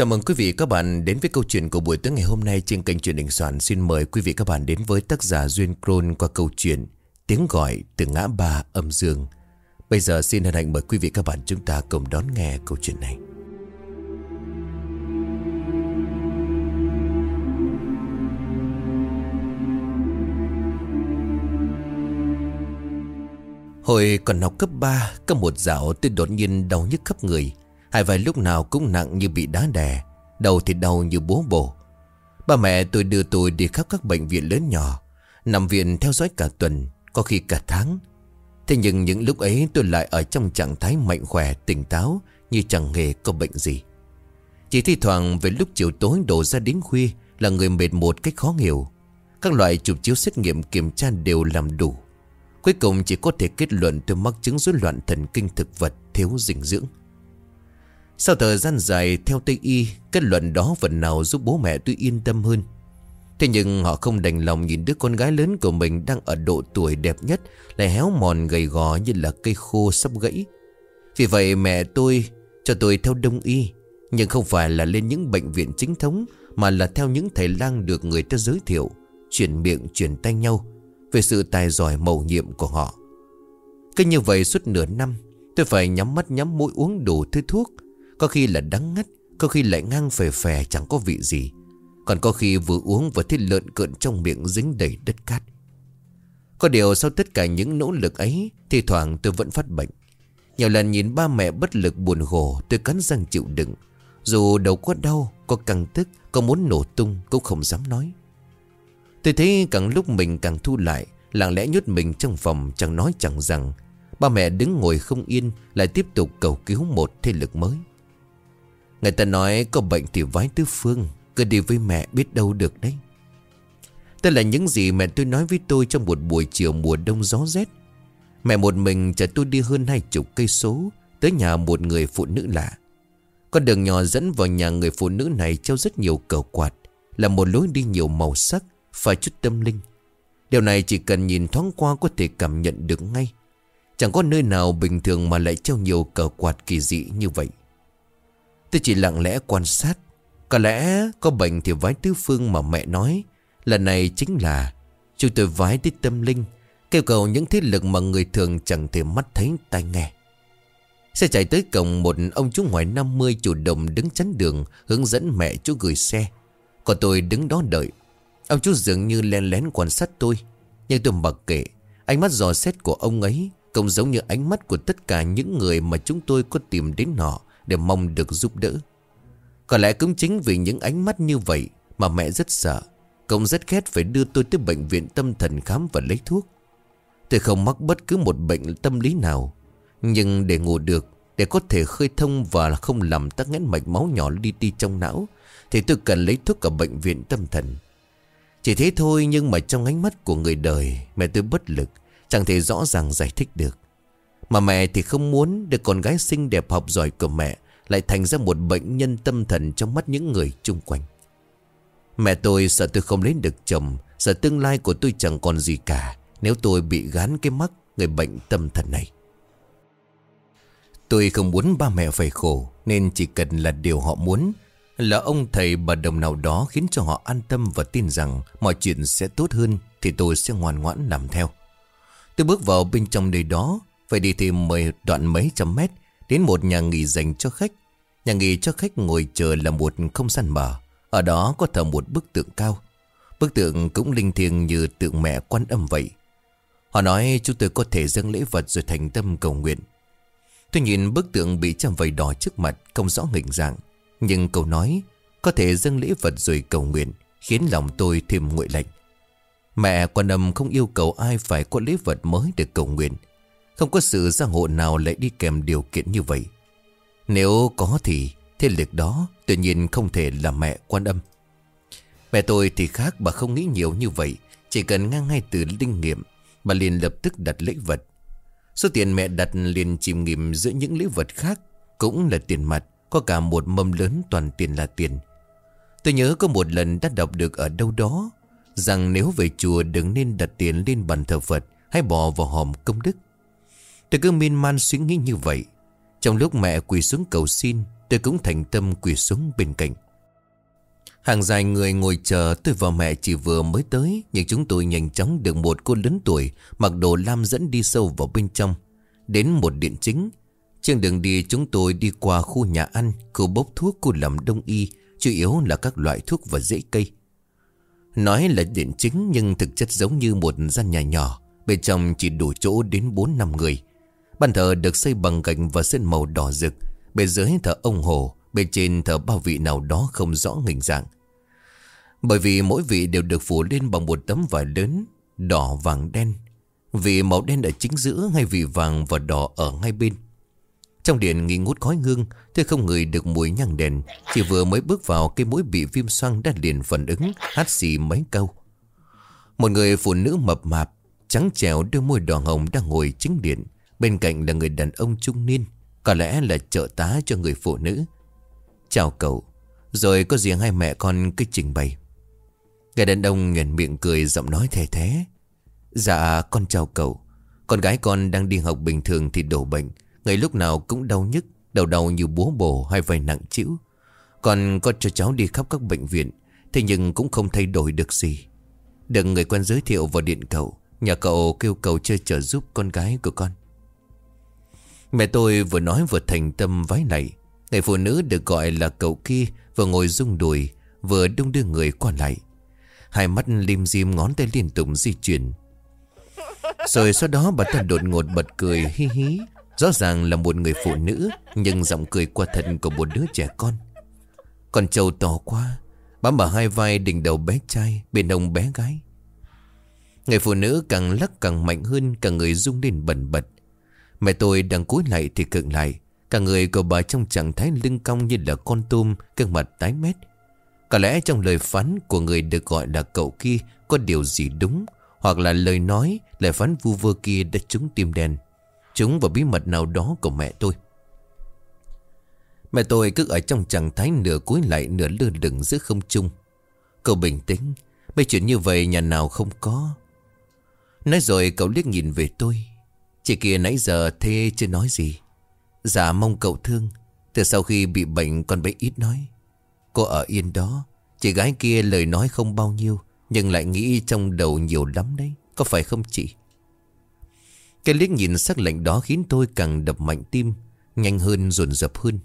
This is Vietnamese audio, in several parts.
Chào mừng quý vị các bạn đến với câu chuyện của buổi tối ngày hôm nay trên kênh truyền hình soạn. Xin mời quý vị các bạn đến với tác giả Duyên Krôn qua câu chuyện Tiếng gọi từ ngã ba âm dương. Bây giờ xin hân hạnh mời quý vị các bạn chúng ta cùng đón nghe câu chuyện này. Hồi còn học cấp 3 Có một dạo tôi đột nhiên đau nhức khắp người Hai vai lúc nào cũng nặng như bị đá đè Đầu thì đau như bố bổ. Ba mẹ tôi đưa tôi đi khắp các bệnh viện lớn nhỏ Nằm viện theo dõi cả tuần Có khi cả tháng. Thế nhưng những lúc ấy tôi lại ở trong trạng thái mạnh khỏe, tỉnh táo Như chẳng hề có bệnh gì. Chỉ thi thoảng về lúc chiều tối đổ ra đến khuya Là người mệt một cách khó hiểu. Các loại chụp chiếu xét nghiệm kiểm tra đều làm đủ. Cuối cùng chỉ có thể kết luận tôi mắc chứng rối loạn thần kinh thực vật thiếu dinh dưỡng. Sau thời gian dài theo Tây Y, kết luận đó phần nào giúp bố mẹ tôi yên tâm hơn. Thế nhưng họ không đành lòng nhìn đứa con gái lớn của mình đang ở độ tuổi đẹp nhất lại héo mòn gầy gò như là cây khô sắp gãy. Vì vậy mẹ tôi cho tôi theo đông y, nhưng không phải là lên những bệnh viện chính thống mà là theo những thầy lang được người ta giới thiệu, chuyển miệng chuyển tay nhau về sự tài giỏi mầu nhiệm của họ. Cứ như vậy suốt nửa năm, tôi phải nhắm mắt nhắm mũi uống đủ thứ thuốc. Có khi là đắng ngắt, có khi lại ngang phè phè chẳng có vị gì. Còn có khi vừa uống vừa thiết lợn cợn trong miệng dính đầy đất cát. Có điều sau tất cả những nỗ lực ấy, thì thoảng tôi vẫn phát bệnh. Nhiều lần nhìn ba mẹ bất lực buồn khổ, tôi cắn răng chịu đựng. Dù đầu có đau, có căng tức, có muốn nổ tung cũng không dám nói. Tôi thấy càng lúc mình càng thu lại Lặng lẽ nhốt mình trong phòng chẳng nói chẳng rằng Ba mẹ đứng ngồi không yên Lại tiếp tục cầu cứu một thế lực mới Người ta nói có bệnh thì vái tứ phương, Cứ đi với mẹ biết đâu được đấy. Đây là những gì mẹ tôi nói với tôi Trong một buổi chiều mùa đông gió rét. Mẹ một mình chở tôi đi hơn hai chục cây số Tới nhà một người phụ nữ lạ. Con đường nhỏ dẫn vào nhà người phụ nữ này Treo rất nhiều cờ quạt, Là một lối đi nhiều màu sắc và chút tâm linh. Điều này chỉ cần nhìn thoáng qua có thể cảm nhận được ngay. Chẳng có nơi nào bình thường mà lại treo nhiều cờ quạt kỳ dị như vậy. Tôi chỉ lặng lẽ quan sát. Có lẽ có bệnh thì vái tứ phương mà mẹ nói. Lần này chính là Chúng tôi vái tới tâm linh, Kêu cầu những thế lực mà người thường chẳng thể mắt thấy tai nghe. Xe chạy tới cổng một ông chú ngoài 50 chủ động đứng chắn đường, Hướng dẫn mẹ chú gửi xe. Còn tôi đứng đó đợi. Ông chú dường như len lén quan sát tôi. Nhưng tôi mặc kệ, Ánh mắt dò xét của ông ấy Cũng giống như ánh mắt của tất cả những người Mà chúng tôi có tìm đến họ để mong được giúp đỡ. Có lẽ cũng chính vì những ánh mắt như vậy Mà mẹ rất sợ. Cũng rất ghét phải đưa tôi tới bệnh viện tâm thần khám và lấy thuốc. Tôi không mắc bất cứ một bệnh tâm lý nào, Nhưng để ngủ được, Để có thể khơi thông và không làm tắc nghẽn mạch máu nhỏ đi ti trong não, Thì tôi cần lấy thuốc ở bệnh viện tâm thần. Chỉ thế thôi nhưng mà trong ánh mắt của người đời, Mẹ tôi bất lực, Chẳng thể rõ ràng giải thích được. Mà mẹ thì không muốn Được con gái xinh đẹp học giỏi của mẹ Lại thành ra một bệnh nhân tâm thần Trong mắt những người chung quanh. Mẹ tôi sợ tôi không lấy được chồng Sợ tương lai của tôi chẳng còn gì cả. Nếu tôi bị gán cái mắc Người bệnh tâm thần này. Tôi không muốn ba mẹ phải khổ Nên chỉ cần là điều họ muốn là ông thầy bà đồng nào đó khiến cho họ an tâm và tin rằng mọi chuyện sẽ tốt hơn thì tôi sẽ ngoan ngoãn làm theo. Tôi bước vào bên trong nơi đó, phải đi thêm mười đoạn mấy trăm mét đến một nhà nghỉ dành cho khách. Nhà nghỉ cho khách ngồi chờ là một không gian mở, ở đó có thờ một bức tượng cao. Bức tượng cũng linh thiêng như tượng mẹ quan âm vậy. Họ nói chúng tôi có thể dâng lễ vật rồi thành tâm cầu nguyện. Tôi nhìn bức tượng bị trăm vầy đỏ trước mặt, không rõ hình dạng. Nhưng câu nói Có thể dâng lễ vật rồi cầu nguyện Khiến lòng tôi thêm nguội lạnh Mẹ quan âm không yêu cầu ai phải có lễ vật mới để cầu nguyện không có sự gia hộ nào lại đi kèm điều kiện như vậy. Nếu có thì Thế lực đó tự nhiên không thể là mẹ quan âm. Mẹ tôi thì khác bà không nghĩ nhiều như vậy. Chỉ cần ngang ngay từ linh nghiệm, Bà liền lập tức đặt lễ vật. Số tiền mẹ đặt liền chìm nghiệm giữa những lễ vật khác, Cũng là tiền mặt, có cả một mâm lớn toàn tiền là tiền. Tôi nhớ có một lần đã đọc được ở đâu đó Rằng nếu về chùa đừng nên đặt tiền lên bàn thờ Phật Hay bỏ vào hòm công đức. Tôi cứ miên man suy nghĩ như vậy. Trong lúc mẹ quỳ xuống cầu xin Tôi cũng thành tâm quỳ xuống bên cạnh. Hàng dài người ngồi chờ tôi và mẹ chỉ vừa mới tới Nhưng chúng tôi nhanh chóng được một cô lớn tuổi Mặc đồ lam dẫn đi sâu vào bên trong. Đến một điện chính. Trên đường đi chúng tôi đi qua khu nhà ăn Khu bốc thuốc, khu làm đông y Chủ yếu là các loại thuốc và rễ cây. Nói là điện chính Nhưng thực chất giống như một gian nhà nhỏ Bên trong chỉ đủ chỗ đến 4 năm người. Bàn thờ được xây bằng gạch và sơn màu đỏ rực. Bên dưới thờ ông hồ, Bên trên thờ bao vị nào đó không rõ hình dạng. Bởi vì mỗi vị đều được phủ lên bằng một tấm vải lớn, Đỏ vàng đen. Vị màu đen ở chính giữa hay vị vàng và đỏ ở ngay bên. Trong điện nghi ngút khói hương Tôi không ngửi được mùi nhang đèn, Chỉ vừa mới bước vào Cái mũi bị viêm xoang đã liền phản ứng, Hát xì mấy câu. Một người phụ nữ mập mạp, Trắng trẻo đôi môi đỏ hồng đang ngồi chính điện. Bên cạnh là người đàn ông trung niên, Có lẽ là trợ tá cho người phụ nữ. Chào cậu, Rồi có gì hai mẹ con cứ trình bày. Người đàn ông nhuền miệng cười giọng nói thề thế Dạ con chào cậu. Con gái con đang đi học bình thường thì đổ bệnh. Ngày lúc nào cũng đau nhức, Đầu đầu như búa bổ hay vai nặng chịu Còn có cho cháu đi khắp các bệnh viện, Thế nhưng cũng không thay đổi được gì. Đừng người quen giới thiệu vào điện cậu Nhà cậu kêu cầu chơi trợ giúp con gái của con. Mẹ tôi vừa nói vừa thành tâm vái lạy Người phụ nữ được gọi là cậu kia Vừa ngồi rung đùi, Vừa đung đưa người qua lại. Hai mắt lim dim ngón tay liên tục di chuyển. Rồi sau đó bà ta đột ngột bật cười hi hí. Rõ ràng là một người phụ nữ, Nhưng giọng cười qua thật của một đứa trẻ con. Con trâu to quá, Bám vào hai vai đỉnh đầu bé trai, Bên ông bé gái. Người phụ nữ càng lắc càng mạnh hơn, Cả người rung lên bẩn bật. Mẹ tôi đang cúi lại thì cựng lại. Cả người của bà trong trạng thái lưng cong như là con tôm Cơn mặt tái mét. Có lẽ trong lời phán của người được gọi là cậu kia Có điều gì đúng, Hoặc là lời nói, Lời phán vu vơ kia đã trúng tim đen. Trúng vào bí mật nào đó của mẹ tôi. Mẹ tôi cứ ở trong trạng thái nửa cúi lại, nửa lơ lửng giữa không trung. Cậu bình tĩnh, Mấy chuyện như vậy nhà nào không có? Nói rồi cậu liếc nhìn về tôi. Chị kia nãy giờ thê chưa nói gì. Dạ mong cậu thương. Từ sau khi bị bệnh con bé ít nói. Cô ở yên đó. Chị gái kia lời nói không bao nhiêu, Nhưng lại nghĩ trong đầu nhiều lắm đấy. Có phải không chị? Cái liếc nhìn sắc lệnh đó khiến tôi càng đập mạnh tim, Nhanh hơn dồn dập hơn.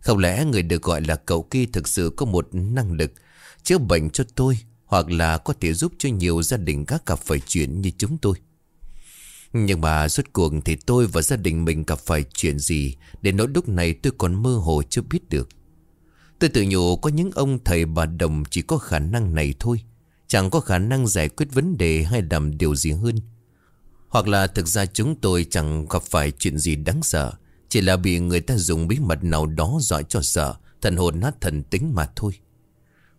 Không lẽ người được gọi là cậu kia thực sự có một năng lực Chữa bệnh cho tôi, Hoặc là có thể giúp cho nhiều gia đình các gặp phải chuyện như chúng tôi? Nhưng mà suốt cuộc thì tôi và gia đình mình gặp phải chuyện gì Đến nỗi lúc này tôi còn mơ hồ chưa biết được. Tôi tự nhủ có những ông thầy bà đồng chỉ có khả năng này thôi, Chẳng có khả năng giải quyết vấn đề hay làm điều gì hơn. Hoặc là thực ra chúng tôi chẳng gặp phải chuyện gì đáng sợ, Chỉ là bị người ta dùng bí mật nào đó dõi cho sợ, Thần hồn nát thần tính mà thôi.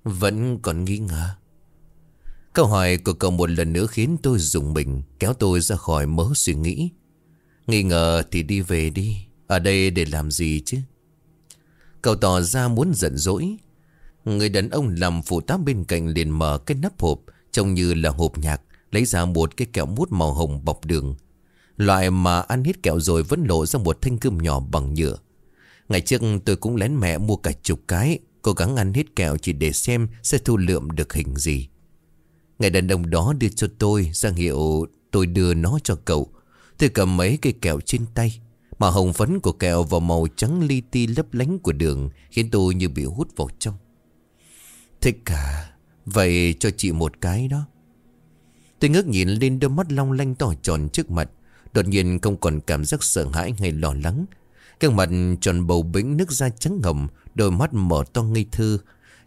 Vẫn còn nghi ngờ. Câu hỏi của cậu một lần nữa khiến tôi dùng mình, Kéo tôi ra khỏi mớ suy nghĩ. Nghi ngờ thì đi về đi, Ở đây để làm gì chứ? Cậu tỏ ra muốn giận dỗi. Người đàn ông làm phụ tá bên cạnh liền mở cái nắp hộp, Trông như là hộp nhạc, Lấy ra một cái kẹo mút màu hồng bọc đường. Loại mà ăn hết kẹo rồi vẫn lộ ra một thanh cơm nhỏ bằng nhựa. Ngày trước tôi cũng lén mẹ mua cả chục cái, Cố gắng ăn hết kẹo chỉ để xem sẽ thu lượm được hình gì. Người đàn ông đó đưa cho tôi ra hiệu tôi đưa nó cho cậu. Tôi cầm mấy cây kẹo trên tay. Mà hồng phấn của kẹo và màu trắng li ti lấp lánh của đường khiến tôi như bị hút vào trong. Thích cả. Vậy cho chị một cái đó. Tôi ngước nhìn lên đôi mắt long lanh to tròn trước mặt. Đột nhiên không còn cảm giác sợ hãi hay lo lắng. Cái mặt tròn bầu bĩnh nước da trắng ngầm, đôi mắt mở to ngây thơ.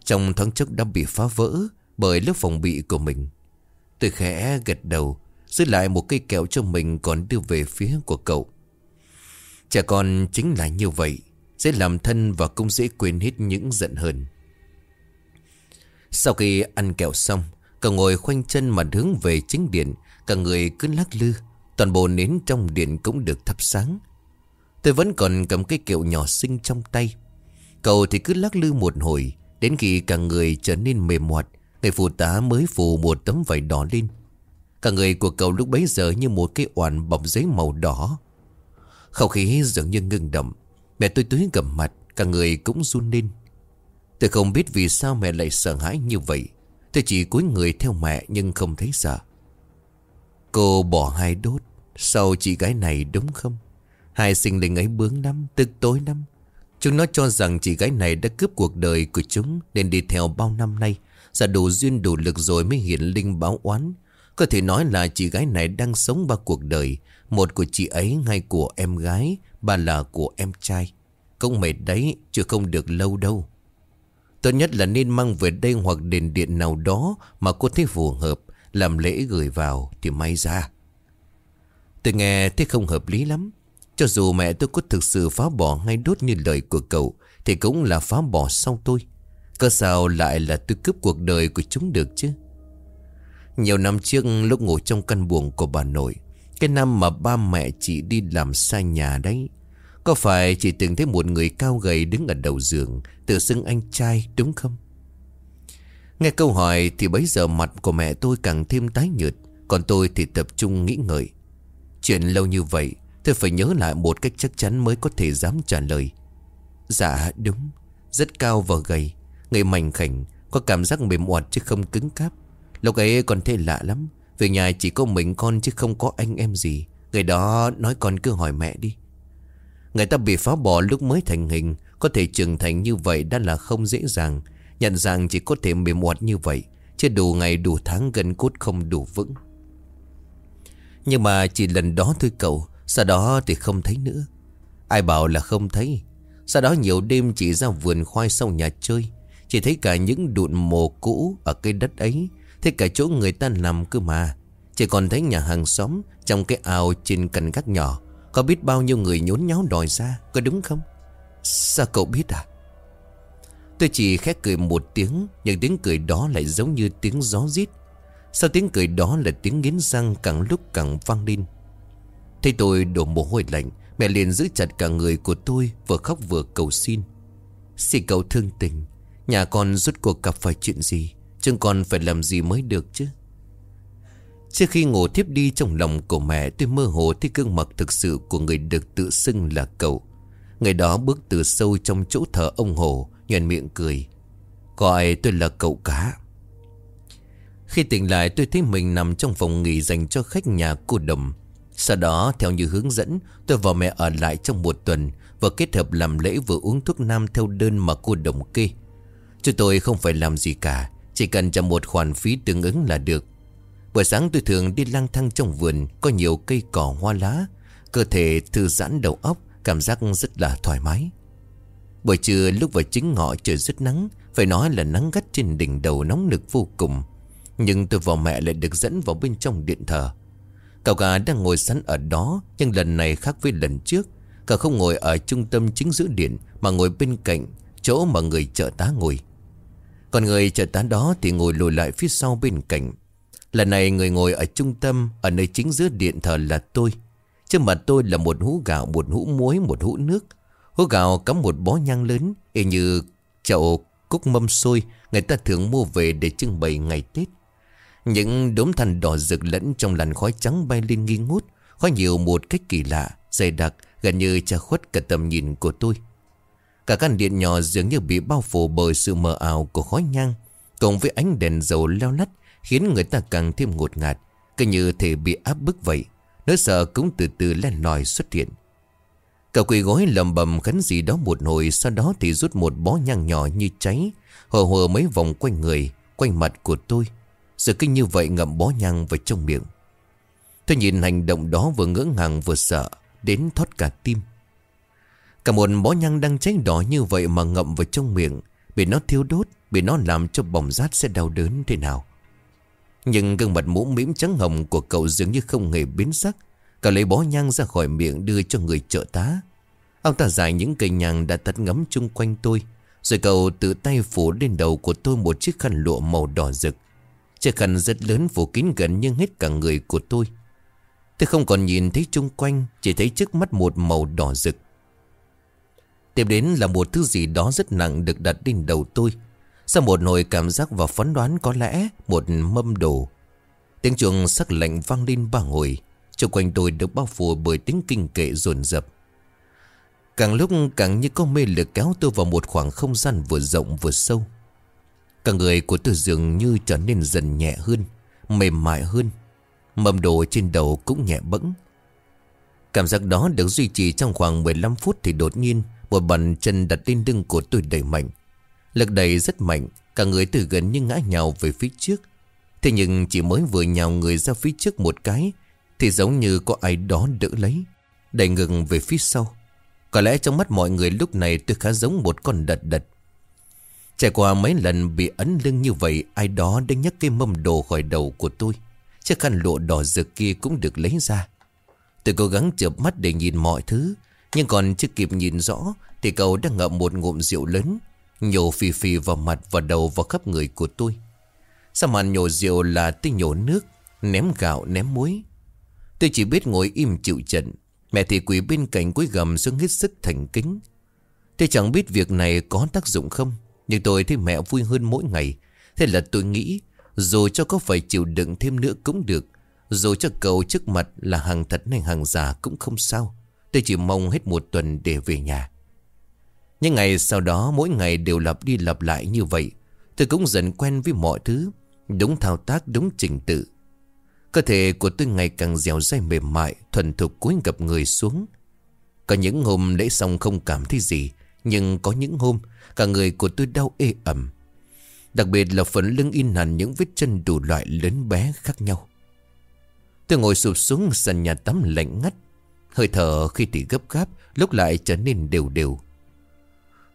Trong thoáng chốc đã bị phá vỡ bởi lớp phòng bị của mình. Tôi khẽ gật đầu, giữ lại một cây kẹo cho mình còn đưa về phía của cậu. Trẻ con chính là như vậy, sẽ làm thân và cũng dễ quên hết những giận hờn. Sau khi ăn kẹo xong, cậu ngồi khoanh chân mà hướng về chính điện, cả người cứ lắc lư, toàn bộ nến trong điện cũng được thắp sáng. Tôi vẫn còn cầm cái kẹo nhỏ xinh trong tay. Cậu thì cứ lắc lư một hồi, đến khi cả người trở nên mềm mọt, Người phụ tá mới phủ một tấm vải đỏ lên. Cả người của cậu lúc bấy giờ như một cái oàn bọc giấy màu đỏ. Không khí dường như ngưng đậm. Mẹ tôi túi gầm mặt, Cả người cũng run lên. Tôi không biết vì sao mẹ lại sợ hãi như vậy. Tôi chỉ cúi người theo mẹ nhưng không thấy sợ. Cô bỏ hai đốt. Sau chị gái này đúng không? Hai sinh linh ấy bướng lắm, Tức tối lắm. Chúng nó cho rằng chị gái này đã cướp cuộc đời của chúng Nên đi theo bao năm nay. Giả đủ duyên đủ lực rồi mới hiện linh báo oán. Có thể nói là chị gái này đang sống ba cuộc đời. Một của chị ấy, ngay của em gái Ba là của em trai. Cũng mệt đấy, chưa không được lâu đâu. Tốt nhất là nên mang về đây hoặc đền điện nào đó Mà cô thấy phù hợp Làm lễ gửi vào thì may ra. Tôi nghe thấy không hợp lý lắm. Cho dù mẹ tôi có thực sự phá bỏ ngay đốt như lời của cậu Thì cũng là phá bỏ sau tôi. Cơ sao lại là tôi cướp cuộc đời của chúng được chứ? Nhiều năm trước, lúc ngủ trong căn buồng của bà nội, Cái năm mà ba mẹ chị đi làm xa nhà đấy, Có phải chị từng thấy một người cao gầy đứng ở đầu giường, Tự xưng anh trai, đúng không? Nghe câu hỏi thì bấy giờ mặt của mẹ tôi càng thêm tái nhợt, Còn tôi thì tập trung nghĩ ngợi. Chuyện lâu như vậy, Tôi phải nhớ lại một cách chắc chắn mới có thể dám trả lời. Dạ đúng, Rất cao và gầy. Người mảnh khảnh Có cảm giác mềm oặt chứ không cứng cáp. Lúc ấy còn thấy lạ lắm. Về nhà chỉ có mình con chứ không có anh em gì. Người đó nói con cứ hỏi mẹ đi. Người ta bị phá bỏ lúc mới thành hình. Có thể trưởng thành như vậy đã là không dễ dàng. Nhận rằng chỉ có thể mềm oặt như vậy. Chứ đủ ngày đủ tháng gần cốt không đủ vững. Nhưng mà chỉ lần đó thôi cậu. Sau đó thì không thấy nữa. Ai bảo là không thấy. Sau đó nhiều đêm chỉ ra vườn khoai sau nhà chơi chỉ thấy cả những đụn mồ cũ ở cây đất ấy, Thấy cả chỗ người ta nằm cơ mà. Chỉ còn thấy nhà hàng xóm Trong cái ao trên cành gác nhỏ, Có biết bao nhiêu người nhốn nháo đòi ra, Có đúng không? Sao cậu biết à? Tôi chỉ khét cười một tiếng, Nhưng tiếng cười đó lại giống như tiếng gió rít. Sau tiếng cười đó là tiếng nghiến răng Càng lúc càng vang lên. Thấy tôi đổ mồ hôi lạnh, Mẹ liền giữ chặt cả người của tôi, Vừa khóc vừa cầu xin. Xin cậu thương tình. Nhà con rút cuộc gặp phải chuyện gì? Chừng con phải làm gì mới được chứ? Trước khi ngủ thiếp đi trong lòng của mẹ, Tôi mơ hồ thấy gương mặt thực sự Của người được tự xưng là cậu. Người đó bước từ sâu trong chỗ thờ ông Hồ Nhuền miệng cười. Gọi tôi là cậu cá Khi tỉnh lại, tôi thấy mình nằm trong phòng nghỉ dành cho khách nhà cô Đồng. Sau đó, theo như hướng dẫn, Tôi và mẹ ở lại trong một tuần Và kết hợp làm lễ vừa uống thuốc nam theo đơn mà cô Đồng kê chúng tôi không phải làm gì cả, Chỉ cần trả một khoản phí tương ứng là được. Buổi sáng tôi thường đi lang thang trong vườn, Có nhiều cây cỏ hoa lá. Cơ thể thư giãn đầu óc, Cảm giác rất là thoải mái. Buổi trưa lúc vào chính ngọ trời rất nắng, Phải nói là nắng gắt trên đỉnh đầu nóng nực vô cùng. Nhưng tôi và mẹ lại được dẫn vào bên trong điện thờ. Cậu gà đang ngồi sẵn ở đó, Nhưng lần này khác với lần trước. Cậu không ngồi ở trung tâm chính giữa điện, Mà ngồi bên cạnh, Chỗ mà người trợ tá ngồi còn người trợ tá đó thì ngồi lùi lại phía sau bên cạnh. Lần này người ngồi ở trung tâm Ở nơi chính giữa điện thờ là tôi. Trước mặt tôi là một hũ gạo Một hũ muối, một hũ nước. Hũ gạo cắm một bó nhang lớn Y như chậu cúc mâm xôi Người ta thường mua về để trưng bày ngày Tết. Những đốm than đỏ rực lẫn Trong làn khói trắng bay lên nghi ngút Khói nhiều một cách kỳ lạ Dày đặc gần như che khuất cả tầm nhìn của tôi. Cả căn điện nhỏ dường như bị bao phủ bởi sự mờ ảo của khói nhang, Cộng với ánh đèn dầu leo lắt, Khiến người ta càng thêm ngột ngạt. Cứ như thể bị áp bức vậy, Nỗi sợ cũng từ từ len lòi xuất hiện. Cậu quỳ gối lầm bầm khấn gì đó một hồi, Sau đó thì rút một bó nhang nhỏ như cháy, Hờ hờ mấy vòng quanh người, Quanh mặt của tôi. Rồi kinh như vậy ngậm bó nhang vào trong miệng. Tôi nhìn hành động đó vừa ngỡ ngàng vừa sợ, Đến thoát cả tim. Cả một bó nhang đang cháy đỏ như vậy mà ngậm vào trong miệng, Bị nó thiêu đốt, Bị nó làm cho bỏng rát sẽ đau đớn thế nào. Nhưng gương mặt mũ mĩm trắng hồng của cậu dường như không hề biến sắc. Cậu lấy bó nhang ra khỏi miệng đưa cho người trợ tá. Ông ta giải những cây nhang đã tắt ngấm chung quanh tôi, Rồi cậu tự tay phủ lên đầu của tôi một chiếc khăn lụa màu đỏ rực. Chiếc khăn rất lớn phủ kín gần như hết cả người của tôi. Tôi không còn nhìn thấy chung quanh, Chỉ thấy trước mắt một màu đỏ rực. Tiếp đến là một thứ gì đó rất nặng được đặt lên đầu tôi. Sau một hồi cảm giác và phán đoán có lẽ một mâm đồ. Tiếng chuông sắc lạnh vang lên ba hồi. Trung quanh tôi được bao phủ bởi tiếng kinh kệ rồn rập Càng lúc càng như có mê lực kéo tôi vào một khoảng không gian vừa rộng vừa sâu. Cả người của tôi dường như trở nên dần nhẹ hơn, Mềm mại hơn. Mầm đồ trên đầu cũng nhẹ bẫng. Cảm giác đó được duy trì trong khoảng 15 phút Thì đột nhiên một bàn chân đặt lên lưng của tôi đẩy mạnh. Lực đẩy rất mạnh, Cả người từ gần như ngã nhào về phía trước. Thế nhưng chỉ mới vừa nhào người ra phía trước một cái, Thì giống như có ai đó đỡ lấy, Đẩy ngừng về phía sau. Có lẽ trong mắt mọi người lúc này tôi khá giống một con đật đật. Trải qua mấy lần bị ấn lưng như vậy, Ai đó đã nhấc cái mâm đồ khỏi đầu của tôi. Chiếc khăn lụa đỏ rực kia cũng được lấy ra. Tôi cố gắng chợp mắt để nhìn mọi thứ nhưng còn chưa kịp nhìn rõ, Thì cậu đang ngậm một ngụm rượu lớn, Nhổ phì phì vào mặt và đầu vào khắp người của tôi. Sao màn nhổ rượu là tôi nhổ nước, Ném gạo, ném muối? Tôi chỉ biết ngồi im chịu trận, Mẹ thì quỷ bên cạnh cuối gầm xuống hết sức thành kính. Tôi chẳng biết việc này có tác dụng không, Nhưng tôi thấy mẹ vui hơn mỗi ngày. Thế là tôi nghĩ, Dù cho có phải chịu đựng thêm nữa cũng được, Dù cho cậu trước mặt là hàng thật hay hàng giả cũng không sao. Tôi chỉ mong hết một tuần để về nhà. Những ngày sau đó, mỗi ngày đều lặp đi lặp lại như vậy. Tôi cũng dần quen với mọi thứ, Đúng thao tác, đúng trình tự. Cơ thể của tôi ngày càng dẻo dai mềm mại, Thuần thục cúi gập người xuống. Có những hôm lễ xong không cảm thấy gì, Nhưng có những hôm, Cả người của tôi đau ê ẩm. Đặc biệt là phần lưng in hẳn những vết chân đủ loại lớn bé khác nhau. Tôi ngồi sụp xuống sàn nhà tắm lạnh ngắt. Hơi thở khi thì gấp gáp, Lúc lại trở nên đều đều.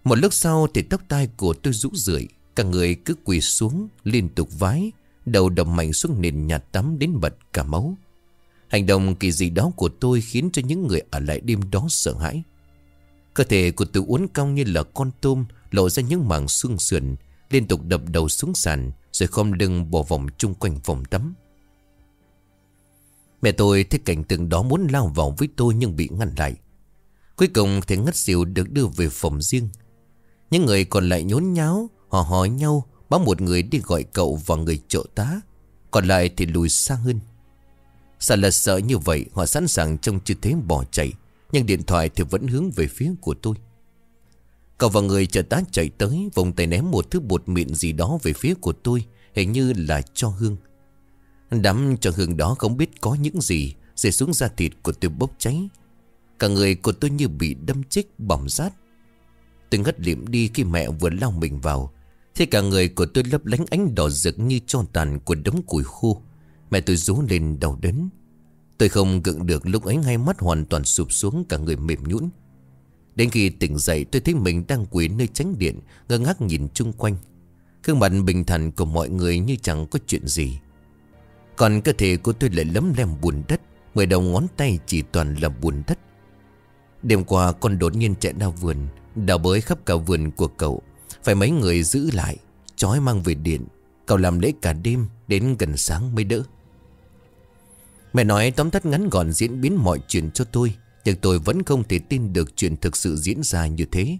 Một lúc sau thì tóc tai của tôi rũ rượi, Cả người cứ quỳ xuống, liên tục vái, Đầu đầm mạnh xuống nền nhà tắm đến bật cả máu. Hành động kỳ dị đó của tôi khiến cho những người ở lại đêm đó sợ hãi. Cơ thể của tôi uốn cong như là con tôm, Lộ ra những mảng xương sườn, Liên tục đập đầu xuống sàn, Rồi khom lưng bỏ vòng chung quanh phòng tắm. Mẹ tôi thấy cảnh tượng đó muốn lao vào với tôi nhưng bị ngăn lại. Cuối cùng thì ngất xỉu được đưa về phòng riêng. Những người còn lại nhốn nháo Họ hỏi nhau, Báo một người đi gọi cậu và người trợ tá. Còn lại thì lùi xa hơn. Sợ là sợ như vậy, Họ sẵn sàng trong tư thế bỏ chạy, Nhưng điện thoại thì vẫn hướng về phía của tôi. Cậu và người trợ tá chạy tới Vùng tay ném một thứ bột mịn gì đó về phía của tôi, Hình như là cho hương. Đám cho hương đó không biết có những gì, Rơi xuống da thịt của tôi bốc cháy. Cả người của tôi như bị đâm chích bỏng rát. Tôi ngất liệm đi khi mẹ vừa lao mình vào. Thế cả người của tôi lấp lánh ánh đỏ rực như cho tàn của đống củi khô. Mẹ tôi rú lên đau đớn. Tôi không gượng được lúc ấy hai mắt hoàn toàn sụp xuống cả người mềm nhũn. Đến khi tỉnh dậy, tôi thấy mình đang quỳ nơi tránh điện, Ngơ ngác nhìn chung quanh. Gương mặt bình thản của mọi người như chẳng có chuyện gì. Còn cơ thể của tôi lại lấm lem bùn đất, Mười đầu ngón tay chỉ toàn là bùn đất. Đêm qua, con đột nhiên chạy ra vườn, Đào bới khắp cả vườn của cậu. Phải mấy người giữ lại Chói mang về điện. Cậu làm lễ cả đêm, Đến gần sáng mới đỡ. Mẹ nói tóm tắt ngắn gọn diễn biến mọi chuyện cho tôi, Nhưng tôi vẫn không thể tin được chuyện thực sự diễn ra như thế.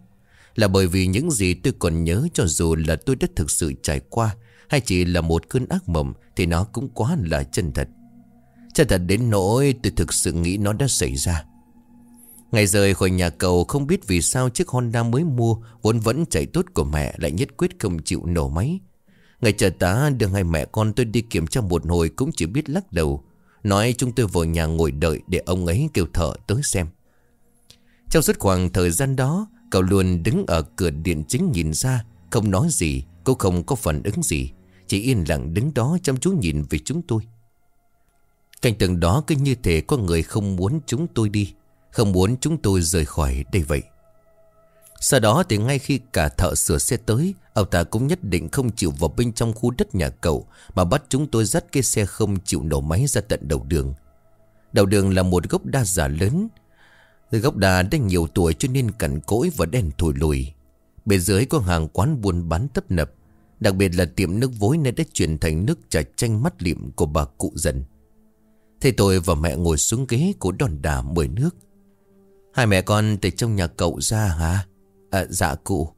Là bởi vì những gì tôi còn nhớ cho dù là tôi đã thực sự trải qua, Hay chỉ là một cơn ác mộng thì nó cũng quá là chân thật Chân thật đến nỗi tôi thực sự nghĩ nó đã xảy ra Ngày rời khỏi nhà cầu không biết vì sao chiếc Honda mới mua vốn vẫn chạy tốt của mẹ lại nhất quyết không chịu nổ máy. Ngày chờ tá đưa hai mẹ con tôi đi kiểm tra một hồi cũng chỉ biết lắc đầu. Nói chúng tôi vào nhà ngồi đợi để ông ấy kêu thợ tới xem. Trong suốt khoảng thời gian đó, cậu luôn đứng ở cửa điện chính nhìn ra, không nói gì, cũng không có phản ứng gì. Chỉ yên lặng đứng đó chăm chú nhìn về chúng tôi. Cảnh tượng đó cứ như thể có người không muốn chúng tôi đi. Không muốn chúng tôi rời khỏi đây vậy Sau đó thì ngay khi cả thợ sửa xe tới, Ông ta cũng nhất định không chịu vào bên trong khu đất nhà cậu, Mà bắt chúng tôi dắt cái xe không chịu nổ máy ra tận đầu đường Đầu đường là một gốc đa giả lớn Gốc đa đã nhiều tuổi cho nên cằn cỗi và đen thổi lùi Bên dưới có hàng quán buôn bán tấp nập Đặc biệt là tiệm nước vối nên đã chuyển thành nước trà chanh mắt liệm của bà cụ dần Thế tôi và mẹ ngồi xuống ghế của đòn đà mời nước Hai mẹ con từ trong nhà cậu ra hả? À, dạ cụ.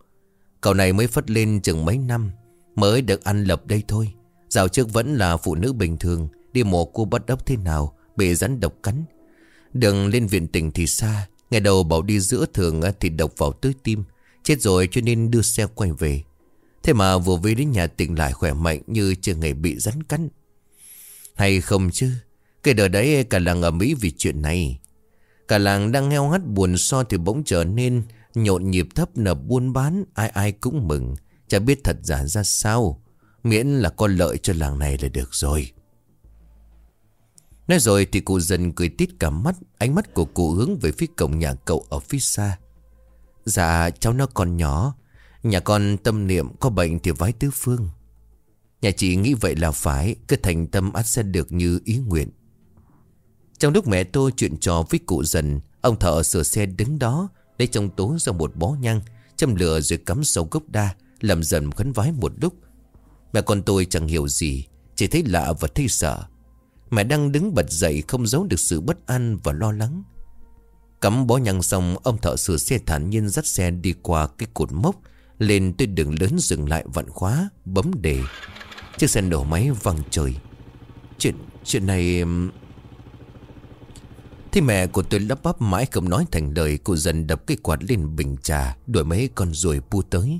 Cậu này mới phất lên chừng mấy năm. Mới được ăn lập đây thôi. Dạo trước vẫn là phụ nữ bình thường. Đi mổ cô bắt ốc thế nào. Bị rắn độc cắn. Đường lên viện tỉnh thì xa. Ngày đầu bảo đi giữa thường thì độc vào tới tim Chết rồi cho nên đưa xe quay về Thế mà vừa về đến nhà tỉnh lại khỏe mạnh Như chưa ngày bị rắn cắn. Hay không chứ? Cái đời đấy cả làng ở Mỹ vì chuyện này. Cả làng đang heo hắt buồn so Thì bỗng trở nên nhộn nhịp thấp nập buôn bán, Ai ai cũng mừng. Chả biết thật giả ra sao. Miễn là có lợi cho làng này là được rồi. Nói rồi thì cụ dần cười tít cả mắt, Ánh mắt của cụ hướng về phía cổng nhà cậu ở phía xa. Dạ cháu nó còn nhỏ. Nhà con tâm niệm có bệnh thì vái tứ phương. Nhà chị nghĩ vậy là phải, Cứ thành tâm ắt sẽ được như ý nguyện. Trong lúc mẹ tôi chuyện trò với cụ dần, Ông thợ sửa xe đứng đó, Lấy trong tố ra một bó nhang, Châm lửa rồi cắm sâu gốc đa, Làm dần khấn vái một lúc. Mẹ con tôi chẳng hiểu gì, Chỉ thấy lạ và thấy sợ. Mẹ đang đứng bật dậy không giấu được sự bất an và lo lắng. Cắm bó nhang xong, Ông thợ sửa xe thản nhiên dắt xe đi qua cái cột mốc lên tới đường lớn dừng lại vặn khóa, Bấm đề. Chiếc xe nổ máy văng trời. Chuyện chuyện này Thì mẹ của tôi lắp bắp mãi không nói thành lời, Cô dần đập cái quạt lên bình trà, Đuổi mấy con ruồi pu tới.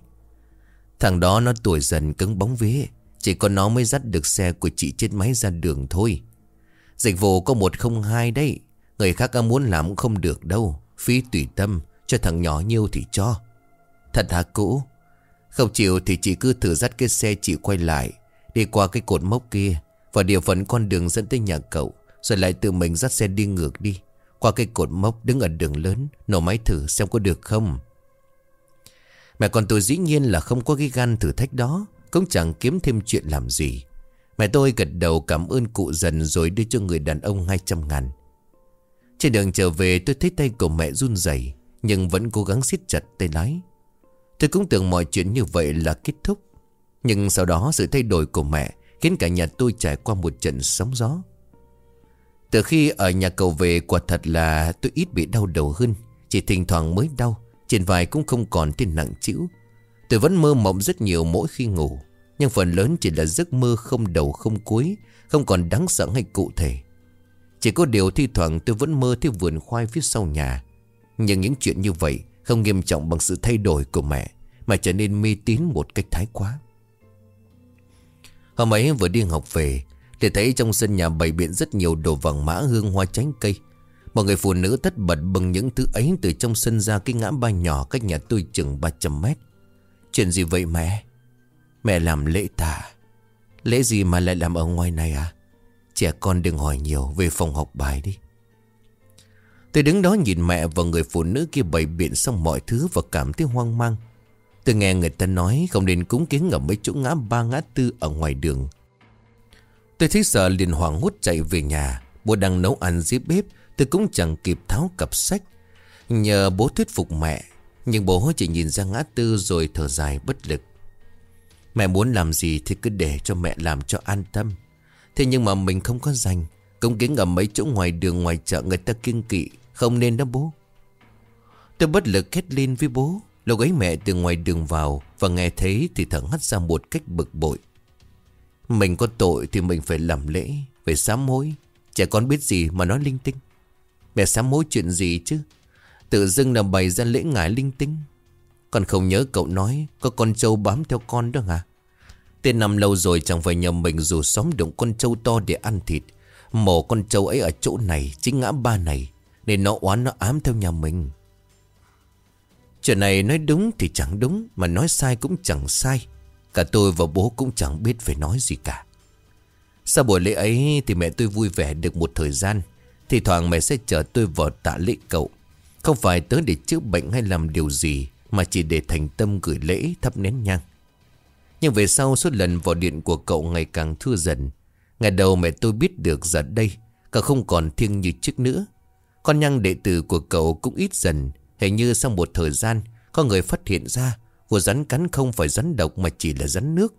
Thằng đó nó tuổi dần cứng bóng vía, Chỉ có nó mới dắt được xe của chị chết máy ra đường thôi. Dịch vụ có một không hai đấy, Người khác muốn làm cũng không được đâu, Phí tùy tâm, Cho thằng nhỏ nhiêu thì cho. Thật hả cũ. Không chịu thì chị cứ thử dắt cái xe chị quay lại, Đi qua cái cột mốc kia và địa phận con đường dẫn tới nhà cậu, Rồi lại tự mình dắt xe đi ngược đi, Qua cái cột mốc đứng ở đường lớn, Nổ máy thử xem có được không. Mẹ con tôi dĩ nhiên là không có cái gan thử thách đó, Cũng chẳng kiếm thêm chuyện làm gì. Mẹ tôi gật đầu cảm ơn cụ dần Rồi đưa cho người đàn ông 200 ngàn. Trên đường trở về, tôi thấy tay của mẹ run rẩy, Nhưng vẫn cố gắng siết chặt tay lái. Tôi cũng tưởng mọi chuyện như vậy là kết thúc. Nhưng sau đó sự thay đổi của mẹ Khiến cả nhà tôi trải qua một trận sóng gió. Từ khi ở nhà cậu về, Quả thật là tôi ít bị đau đầu hơn. Chỉ thỉnh thoảng mới đau, Trên vai cũng không còn tên nặng chịu Tôi vẫn mơ mộng rất nhiều mỗi khi ngủ. Nhưng phần lớn chỉ là giấc mơ không đầu không cuối, Không còn đáng sợ hay cụ thể. Chỉ có điều thi thoảng tôi vẫn mơ thấy vườn khoai phía sau nhà. Nhưng những chuyện như vậy không nghiêm trọng bằng sự thay đổi của mẹ, Mà trở nên mê tín một cách thái quá. Hôm ấy vừa đi học về, Thì thấy trong sân nhà bày biện rất nhiều đồ vàng mã hương hoa tránh cây. Một người phụ nữ tất bật bằng những thứ ấy từ trong sân ra cái ngã ba nhỏ cách nhà tôi chừng 300 mét. Chuyện gì vậy mẹ? Mẹ làm lễ tả Lễ gì mà lại làm ở ngoài này à? Trẻ con đừng hỏi nhiều, về phòng học bài đi. Tôi đứng đó nhìn mẹ và người phụ nữ kia bày biện xong mọi thứ và cảm thấy hoang mang. Tôi nghe người ta nói không nên cúng kiến ở mấy chỗ ngã ba, ngã tư ở ngoài đường. Tôi thấy sợ liền hoảng hốt chạy về nhà. Bố đang nấu ăn dưới bếp, Tôi cũng chẳng kịp tháo cặp sách. Nhờ bố thuyết phục mẹ, Nhưng bố chỉ nhìn ra ngã tư rồi thở dài bất lực. Mẹ muốn làm gì thì cứ để cho mẹ làm cho an tâm. Thế nhưng mà mình không có dành Công kiến ở mấy chỗ ngoài đường ngoài chợ người ta kiêng kỵ. Không nên đó bố. Tôi bất lực kết lên với bố, Lúc ấy mẹ từ ngoài đường vào Và nghe thấy thì thở hắt ra một cách bực bội. Mình có tội thì mình phải làm lễ, Phải sám hối. Trẻ con biết gì mà nói linh tinh. Mẹ sám hối chuyện gì chứ? Tự dưng là bày ra lễ ngải linh tinh. Con không nhớ cậu nói Có con trâu bám theo con đó hả? Tên năm lâu rồi chẳng phải nhờ mình Dù xóm đụng con trâu to để ăn thịt. Mổ con trâu ấy ở chỗ này, Chính ngã ba này. Nên nó oán nó ám theo nhà mình. Chuyện này nói đúng thì chẳng đúng, Mà nói sai cũng chẳng sai. Cả tôi và bố cũng chẳng biết phải nói gì cả. Sau buổi lễ ấy Thì mẹ tôi vui vẻ được một thời gian, Thì thoảng mẹ sẽ chở tôi vào tạ lễ cậu. Không phải tới để chữa bệnh hay làm điều gì, Mà chỉ để thành tâm gửi lễ thắp nén nhang. Nhưng về sau, suốt lần vào điện của cậu ngày càng thưa dần. Ngày đầu mẹ tôi biết được giờ đây cả không còn thiêng như trước nữa. Con nhăng đệ tử của cậu cũng ít dần. Hình như sau một thời gian, Có người phát hiện ra Của rắn cắn không phải rắn độc mà chỉ là rắn nước.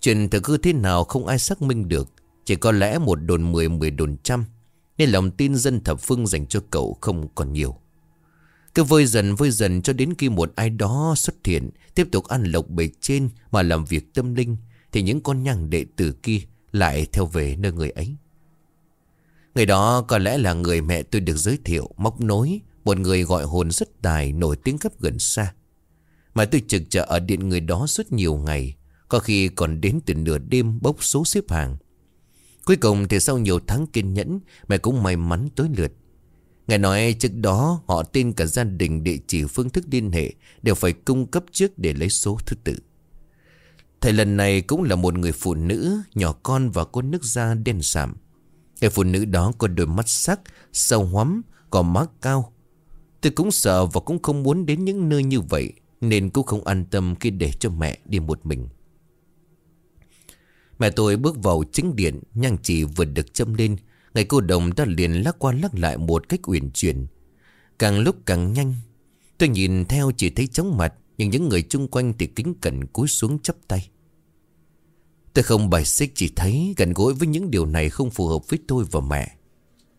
Chuyện thực hư thế nào không ai xác minh được. Chỉ có lẽ một đồn mười mười đồn trăm. Nên lòng tin dân thập phương dành cho cậu không còn nhiều. Cứ vơi dần vơi dần cho đến khi một ai đó xuất hiện, Tiếp tục ăn lộc bề trên mà làm việc tâm linh, Thì những con nhang đệ tử kia lại theo về nơi người ấy. Người đó có lẽ là người mẹ tôi được giới thiệu, móc nối. Một người gọi hồn rất tài Nổi tiếng khắp gần xa. Mà tôi trực chờ ở điện người đó suốt nhiều ngày. Có khi còn đến từ nửa đêm Bốc số xếp hàng. Cuối cùng thì sau nhiều tháng kiên nhẫn Mẹ cũng may mắn tới lượt. Nghe nói trước đó họ tin cả gia đình địa chỉ phương thức liên hệ Đều phải cung cấp trước để lấy số thứ tự. Thầy lần này cũng là một người phụ nữ Nhỏ con và có nước da đen sạm. Người phụ nữ đó có đôi mắt sắc, Sâu hoắm, Có má cao. Tôi cũng sợ và cũng không muốn đến những nơi như vậy, Nên cũng không an tâm khi để cho mẹ đi một mình. Mẹ tôi bước vào chính điện, Nhang chỉ vừa được châm lên. Ngày cô đồng đã liền lắc qua lắc lại một cách uyển chuyển. Càng lúc càng nhanh, Tôi nhìn theo chỉ thấy chóng mặt, Nhưng những người chung quanh thì kính cẩn cúi xuống chấp tay. Tôi không bài xích, chỉ thấy gần gũi với những điều này không phù hợp với tôi và mẹ.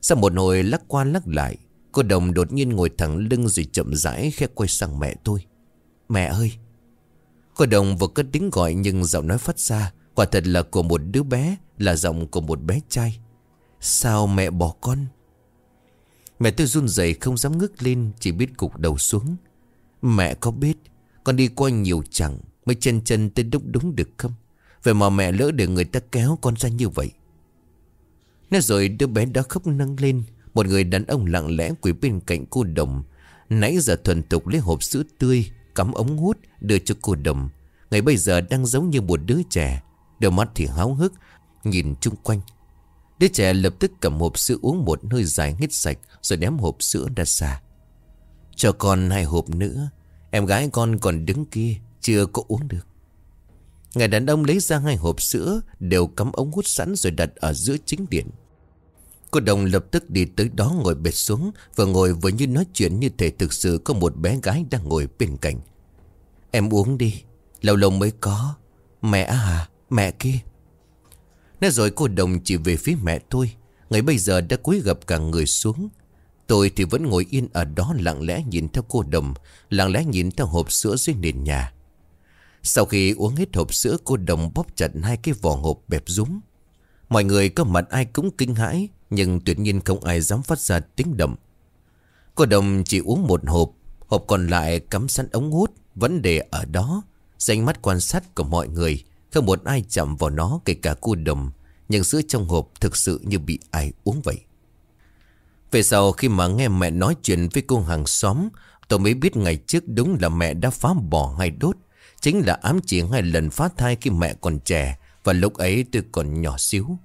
Sau một hồi lắc qua lắc lại, Cô đồng đột nhiên ngồi thẳng lưng rồi chậm rãi khẽ quay sang mẹ tôi. Mẹ ơi! Cô đồng vừa cất tiếng gọi nhưng giọng nói phát ra, Quả thật là của một đứa bé, Là giọng của một bé trai. Sao mẹ bỏ con? Mẹ tôi run rẩy không dám ngước lên, Chỉ biết cục đầu xuống. Mẹ có biết Con đi qua nhiều chẳng Mới chân chân tới đúc đúng được không? Vậy mà mẹ lỡ để người ta kéo con ra như vậy. Nói rồi đứa bé đã khóc nâng lên. Một người đàn ông lặng lẽ quỳ bên cạnh cô đồng. Nãy giờ thuần tục lấy hộp sữa tươi, Cắm ống hút, đưa cho cô đồng. Ngày bây giờ đang giống như một đứa trẻ. Đôi mắt thì háo hức, Nhìn chung quanh. Đứa trẻ lập tức cầm hộp sữa uống một hơi dài hết sạch, Rồi ném hộp sữa ra xa. Cho con hai hộp nữa, Em gái con còn đứng kia, Chưa có uống được. Người đàn ông lấy ra hai hộp sữa, Đều cắm ống hút sẵn rồi đặt ở giữa chính điện. Cô đồng lập tức đi tới đó ngồi bệt xuống Vừa ngồi vừa như nói chuyện như thể thực sự có một bé gái đang ngồi bên cạnh. Em uống đi, Lâu lâu mới có. Mẹ à mẹ kia. Nói rồi cô đồng chỉ về phía mẹ tôi Ngày bây giờ đã cúi gập cả người xuống. Tôi thì vẫn ngồi yên ở đó lặng lẽ nhìn theo cô đồng, Lặng lẽ nhìn theo hộp sữa dưới nền nhà. Sau khi uống hết hộp sữa, cô đồng bóp chặt hai cái vỏ hộp bẹp rúm. Mọi người có mặt ai cũng kinh hãi, Nhưng tuyệt nhiên không ai dám phát ra tiếng động. Cô đồng chỉ uống một hộp Hộp còn lại cắm sẵn ống hút. Vấn đề ở đó, Danh mắt quan sát của mọi người, không một ai chạm vào nó, kể cả cô đồng. Nhưng sữa trong hộp thực sự như bị ai uống vậy. Về sau, khi mà nghe mẹ nói chuyện với cô hàng xóm, Tôi mới biết ngày trước đúng là mẹ đã phá bỏ hay đốt. Chính là ám chỉ hai lần phát thai khi mẹ còn trẻ Và lúc ấy tôi còn nhỏ xíu.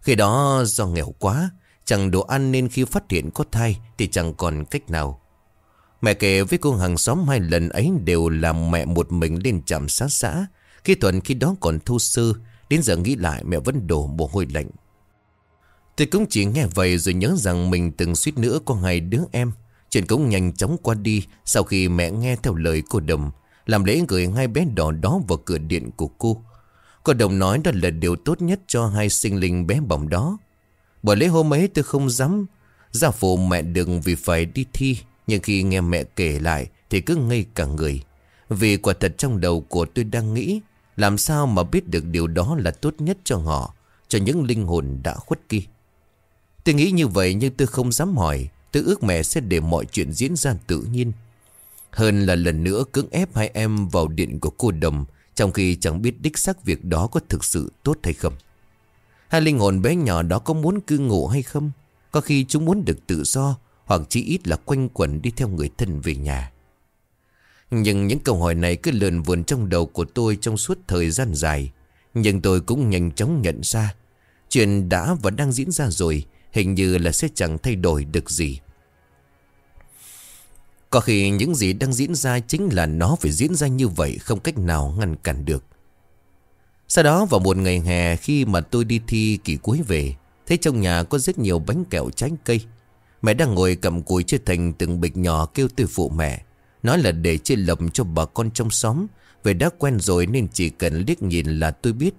Khi đó do nghèo quá, Chẳng đồ ăn nên khi phát hiện có thai Thì chẳng còn cách nào. Mẹ kể với cô hàng xóm hai lần ấy đều làm mẹ một mình lên trạm xá xã. Khi Thuận khi đó còn thu sư Đến giờ nghĩ lại mẹ vẫn đổ mồ hôi lạnh. Tôi cũng chỉ nghe vậy rồi nhớ rằng mình từng suýt nữa có hai đứa em. Chuyện cũng nhanh chóng qua đi Sau khi mẹ nghe theo lời cô Đồng. Làm lễ gửi hai bé đỏ đó vào cửa điện của cô. Cô Đồng nói đó là điều tốt nhất cho hai sinh linh bé bỏng đó. Bởi lễ hôm ấy tôi không dám Ra phụ mẹ đừng vì phải đi thi, Nhưng khi nghe mẹ kể lại Thì cứ ngây cả người. Vì quả thật trong đầu của tôi đang nghĩ, làm sao mà biết được điều đó là tốt nhất cho họ, Cho những linh hồn đã khuất kia. Tôi nghĩ như vậy nhưng tôi không dám hỏi, Tôi ước mẹ sẽ để mọi chuyện diễn ra tự nhiên. Hơn là lần nữa cưỡng ép hai em vào điện của cô đồng Trong khi chẳng biết đích xác việc đó có thực sự tốt hay không Hai linh hồn bé nhỏ đó có muốn cư ngụ hay không Có khi chúng muốn được tự do Hoặc chỉ ít là quanh quẩn đi theo người thân về nhà nhưng những câu hỏi này cứ lượn vườn trong đầu của tôi trong suốt thời gian dài. Nhưng tôi cũng nhanh chóng nhận ra. Chuyện đã và đang diễn ra rồi, hình như là sẽ chẳng thay đổi được gì. Có khi những gì đang diễn ra chính là nó phải diễn ra như vậy không cách nào ngăn cản được. Sau đó vào một ngày hè khi mà tôi đi thi kỳ cuối về, thấy trong nhà có rất nhiều bánh kẹo trái cây. Mẹ đang ngồi cầm cùi chia thành từng bịch nhỏ kêu tôi phụ mẹ. Nói là để chia lầm cho bà con trong xóm Về đã quen rồi nên chỉ cần liếc nhìn là tôi biết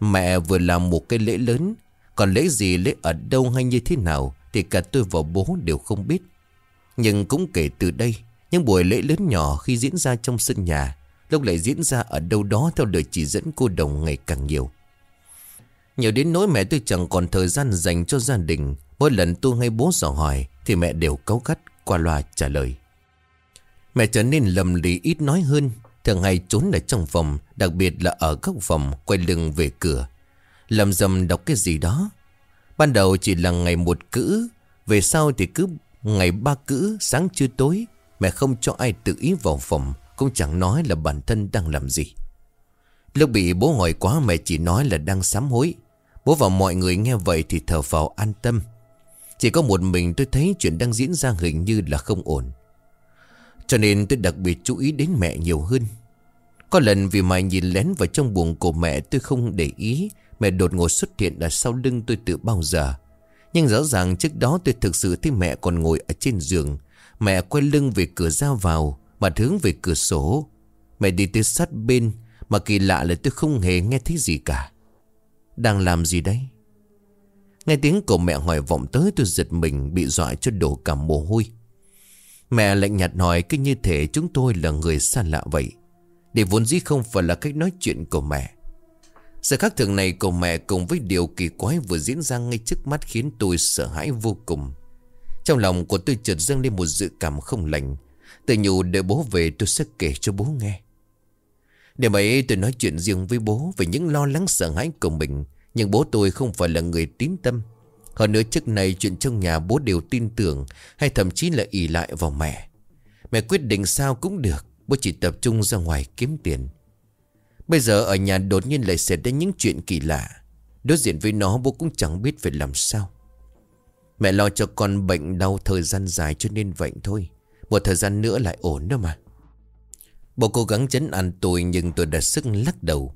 Mẹ vừa làm một cái lễ lớn Còn lễ gì lễ ở đâu hay như thế nào Thì cả tôi và bố đều không biết nhưng cũng kể từ đây, Những buổi lễ lớn nhỏ khi diễn ra trong sân nhà, Lúc lại diễn ra ở đâu đó Theo lời chỉ dẫn cô đồng ngày càng nhiều. Nhiều đến nỗi mẹ tôi chẳng còn thời gian dành cho gia đình, Mỗi lần tôi hay bố dò hỏi Thì mẹ đều cấu gắt qua loa trả lời. Mẹ trở nên lầm lì ít nói hơn, Thường hay trốn ở trong phòng, Đặc biệt là ở góc phòng Quay lưng về cửa. Lầm dầm đọc cái gì đó. Ban đầu chỉ là ngày một cữ, Về sau thì cứ ngày ba cữ, Sáng trưa tối, Mẹ không cho ai tự ý vào phòng, Cũng chẳng nói là bản thân đang làm gì. Lúc bị bố hỏi quá, mẹ chỉ nói là đang sám hối. Bố và mọi người nghe vậy thì thở phào an tâm. Chỉ có một mình tôi thấy chuyện đang diễn ra hình như là không ổn. Cho nên tôi đặc biệt chú ý đến mẹ nhiều hơn. Có lần vì mày nhìn lén vào trong buồng của mẹ, tôi không để ý, Mẹ đột ngột xuất hiện ở sau lưng tôi từ bao giờ. Nhưng rõ ràng trước đó tôi thực sự thấy mẹ còn ngồi ở trên giường. Mẹ quay lưng về cửa ra vào mà hướng về cửa sổ. Mẹ đi tới sát bên, Mà kỳ lạ là tôi không hề nghe thấy gì cả. Đang làm gì đấy? Nghe tiếng của mẹ hỏi vọng tới tôi giật mình, Bị dọa cho đổ cả mồ hôi. Mẹ lạnh nhạt nói cứ như thể chúng tôi là người xa lạ vậy. Để vốn dĩ không phải là cách nói chuyện của mẹ sự khác thường này của mẹ cùng với điều kỳ quái vừa diễn ra ngay trước mắt khiến tôi sợ hãi vô cùng. Trong lòng của tôi chợt dâng lên một dự cảm không lành. Tự nhủ đợi bố về tôi sẽ kể cho bố nghe. Để ấy tôi nói chuyện riêng với bố về những lo lắng sợ hãi của mình. Nhưng bố tôi không phải là người tín tâm. Hơn nữa trước này chuyện trong nhà bố đều tin tưởng hay thậm chí là ỷ lại vào mẹ. Mẹ quyết định sao cũng được. Bố chỉ tập trung ra ngoài kiếm tiền. Bây giờ ở nhà đột nhiên lại xảy đến những chuyện kỳ lạ. Đối diện với nó bố cũng chẳng biết phải làm sao. Mẹ lo cho con bệnh đau thời gian dài cho nên vậy thôi. Một thời gian nữa lại ổn đó mà. Bố cố gắng chấn an tôi nhưng tôi đã sức lắc đầu.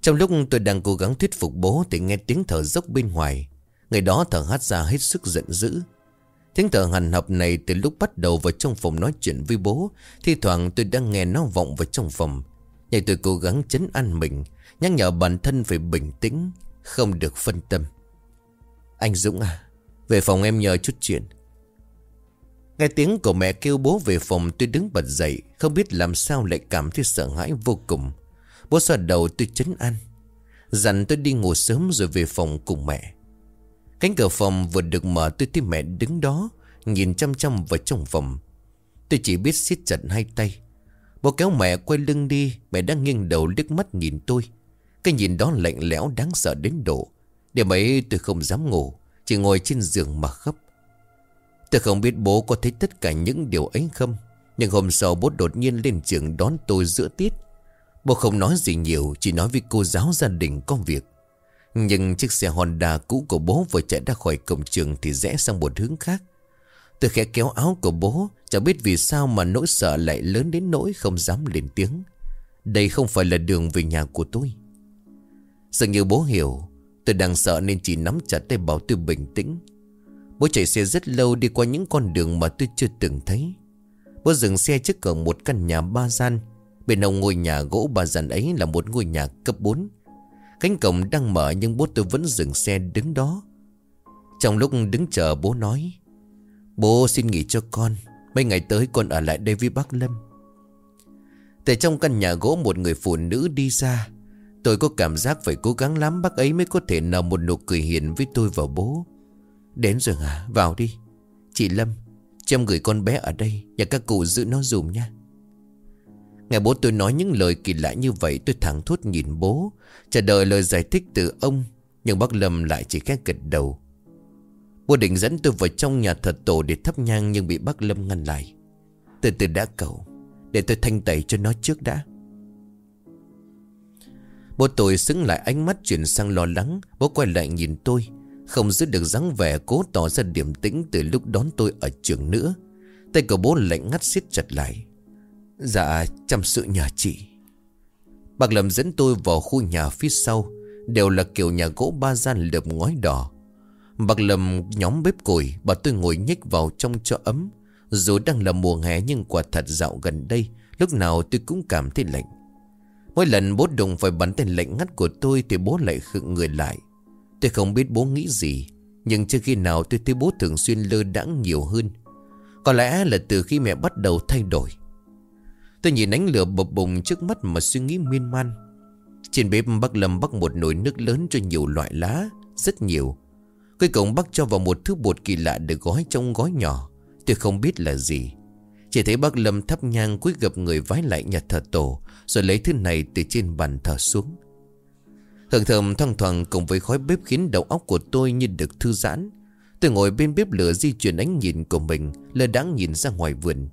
Trong lúc tôi đang cố gắng thuyết phục bố thì nghe tiếng thở dốc bên ngoài. Người đó thở hát ra hết sức giận dữ. Tiếng thở hằn học này từ lúc bắt đầu vào trong phòng nói chuyện với bố. Thì thoảng tôi đang nghe nó vọng vào trong phòng. Nhưng tôi cố gắng chấn an mình, Nhắc nhở bản thân phải bình tĩnh, Không được phân tâm. Anh Dũng à Về phòng em nhờ chút chuyện. Nghe tiếng của mẹ kêu bố về phòng, tôi đứng bật dậy, Không biết làm sao lại cảm thấy sợ hãi vô cùng. Bố xoa đầu tôi chấn an. Dặn tôi đi ngủ sớm rồi về phòng cùng mẹ. Cánh cửa phòng vừa được mở, tôi thấy mẹ đứng đó, Nhìn chăm chăm vào trong phòng. Tôi chỉ biết siết chặt hai tay. Bố kéo mẹ quay lưng đi, Mẹ đang nghiêng đầu liếc mắt nhìn tôi. Cái nhìn đó lạnh lẽo đáng sợ đến độ. Để ấy tôi không dám ngủ, Chỉ ngồi trên giường mà khóc. Tôi không biết bố có thấy tất cả những điều ấy không, Nhưng hôm sau bố đột nhiên lên trường đón tôi giữa tiết. Bố không nói gì nhiều, Chỉ nói với cô giáo gia đình có việc. Nhưng chiếc xe Honda cũ của bố vừa chạy ra khỏi cổng trường Thì rẽ sang một hướng khác. Tôi khẽ kéo áo của bố Chẳng biết vì sao mà nỗi sợ lại lớn đến nỗi không dám lên tiếng. Đây không phải là đường về nhà của tôi. Dường như bố hiểu, Tôi đang sợ nên chỉ nắm chặt tay bảo tôi bình tĩnh. Bố chạy xe rất lâu đi qua những con đường mà tôi chưa từng thấy. Bố dừng xe trước cổng một căn nhà ba gian. Bên ông ngôi nhà gỗ ba gian ấy là một ngôi nhà cấp 4 Cánh cổng đang mở nhưng bố tôi vẫn dừng xe đứng đó. Trong lúc đứng chờ bố nói Bố xin nghỉ cho con. Mấy ngày tới con ở lại đây với bác Lâm. Từ trong căn nhà gỗ một người phụ nữ đi ra, Tôi có cảm giác phải cố gắng lắm Bác ấy mới có thể nở một nụ cười hiền với tôi và bố. Đến rồi hả? Vào đi. Chị Lâm chăm gửi con bé ở đây Và các cụ giữ nó dùm nha. Nghe bố tôi nói những lời kỳ lạ như vậy, Tôi thẳng thốt nhìn bố, Chờ đợi lời giải thích từ ông, Nhưng bác Lâm lại chỉ khét gật đầu. Bố định dẫn tôi vào trong nhà thờ tổ để thắp nhang nhưng bị bác Lâm ngăn lại. Từ từ đã cầu, để tôi thanh tẩy cho nó trước đã. Bố tôi xứng lại ánh mắt chuyển sang lo lắng, bố quay lại nhìn tôi. Không giữ được dáng vẻ cố tỏ ra điểm tĩnh từ lúc đón tôi ở trường nữa. Tay của bố lạnh ngắt siết chặt lại. Dạ, chăm sự nhà chị. Bác Lâm dẫn tôi vào khu nhà phía sau, đều là kiểu nhà gỗ ba gian lợp ngói đỏ. Bạc Lâm nhóm bếp củi Bà tôi ngồi nhích vào trong cho ấm. Dù đang là mùa hè nhưng quả thật dạo gần đây, Lúc nào tôi cũng cảm thấy lạnh. Mỗi lần bố đụng phải bắn tên lạnh ngắt của tôi Thì bố lại khựng người lại. Tôi không biết bố nghĩ gì, Nhưng chưa khi nào tôi thấy bố thường xuyên lơ đãng nhiều hơn. Có lẽ là từ khi mẹ bắt đầu thay đổi. Tôi nhìn ánh lửa bập bùng trước mắt mà suy nghĩ miên man. Trên bếp bác Lâm bắt một nồi nước lớn cho nhiều loại lá, Rất nhiều. Cuối cùng bác cho vào một thứ bột kỳ lạ được gói trong gói nhỏ. Tôi không biết là gì. Chỉ thấy bác Lâm thắp nhang cúi gặp người vái lại nhà thờ tổ, Rồi lấy thứ này từ trên bàn thờ xuống. Hương thơm thoang thoảng cùng với khói bếp khiến đầu óc của tôi như được thư giãn. Tôi ngồi bên bếp lửa di chuyển ánh nhìn của mình, Lơ đáng nhìn ra ngoài vườn.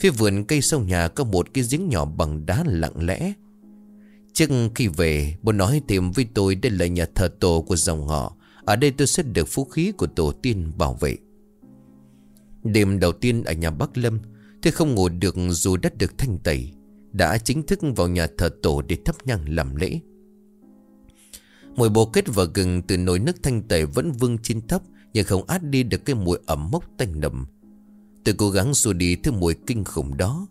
Phía vườn cây sau nhà có một cái giếng nhỏ bằng đá lặng lẽ. Trước khi về, Bố nói tìm với tôi đây là nhà thờ tổ của dòng họ. Ở đây tôi sẽ được phú khí của tổ tiên bảo vệ. Đêm đầu tiên ở nhà Bắc Lâm, Tôi không ngủ được dù đất được thanh tẩy, Đã chính thức vào nhà thờ tổ để thắp nhang làm lễ. Mùi bồ kết và gừng từ nồi nước thanh tẩy vẫn vương trên thấp Nhưng không át đi được cái mùi ẩm mốc tanh nồng Tôi cố gắng xua đi thứ mùi kinh khủng đó.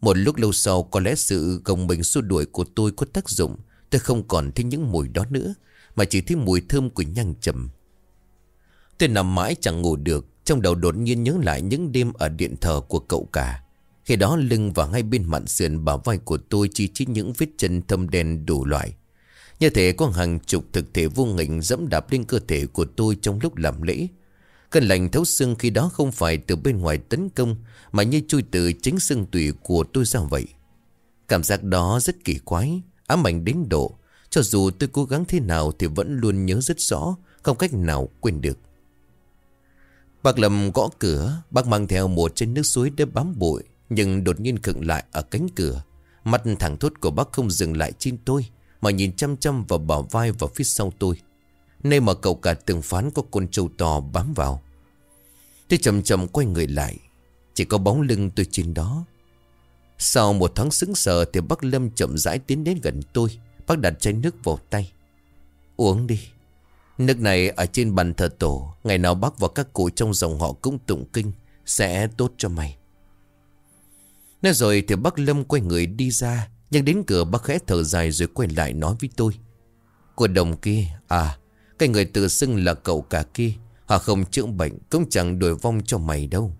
Một lúc lâu sau, có lẽ sự gồng mình xua đuổi của tôi có tác dụng, Tôi không còn thấy những mùi đó nữa. Mà chỉ thấy mùi thơm của nhang trầm Tôi nằm mãi chẳng ngủ được, Trong đầu đột nhiên nhớ lại những đêm ở điện thờ của cậu cả. Khi đó lưng và ngay bên mạn sườn bả vai của tôi chi chít những vết chân thâm đen đủ loại. Như thể có hàng chục thực thể vô nghịch dẫm đạp lên cơ thể của tôi trong lúc làm lễ. Cơn lạnh thấu xương khi đó không phải từ bên ngoài tấn công, Mà như chui từ chính xương tủy của tôi ra vậy. Cảm giác đó rất kỳ quái, Ám ảnh đến độ cho dù tôi cố gắng thế nào Thì vẫn luôn nhớ rất rõ Không cách nào quên được. Bác Lâm gõ cửa, Bác mang theo một trên nước suối để bám bụi, Nhưng đột nhiên khựng lại ở cánh cửa. Mắt thẳng thốt của bác không dừng lại trên tôi, Mà nhìn chăm chăm vào bảo vai và phía sau tôi. Nơi mà cậu cả từng phán có con trâu to bám vào. Tôi chậm chậm quay người lại, Chỉ có bóng lưng tôi trên đó. Sau một tháng sững sờ Thì bác Lâm chậm rãi tiến đến gần tôi. Bác đặt chai nước vào tay. Uống đi. Nước này ở trên bàn thờ tổ, Ngày nào bác và các cụ trong dòng họ cũng tụng kinh, Sẽ tốt cho mày. Nói rồi thì bác Lâm quay người đi ra, Nhưng đến cửa bác khẽ thở dài rồi quay lại nói với tôi. Của đồng kia À cái người tự xưng là cậu cả kia, Họ không chữa bệnh Cũng chẳng đổi vong cho mày đâu.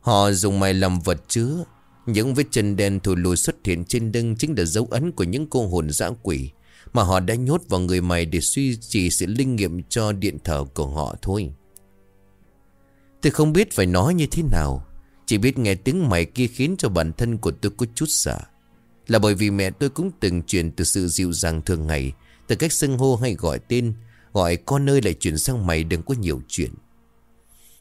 Họ dùng mày làm vật chứa những vết chân đen thù lùi xuất hiện trên lưng Chính là dấu ấn của những cô hồn dã quỷ Mà họ đã nhốt vào người mày Để suy trì sự linh nghiệm cho điện thờ của họ thôi. Tôi không biết phải nói như thế nào. Chỉ biết nghe tiếng mày kia khiến cho bản thân của tôi có chút sợ. Là bởi vì mẹ tôi cũng từng truyền từ sự dịu dàng thường ngày, Từ cách xưng hô hay gọi tên, Gọi con ơi lại chuyển sang mày đừng có nhiều chuyện.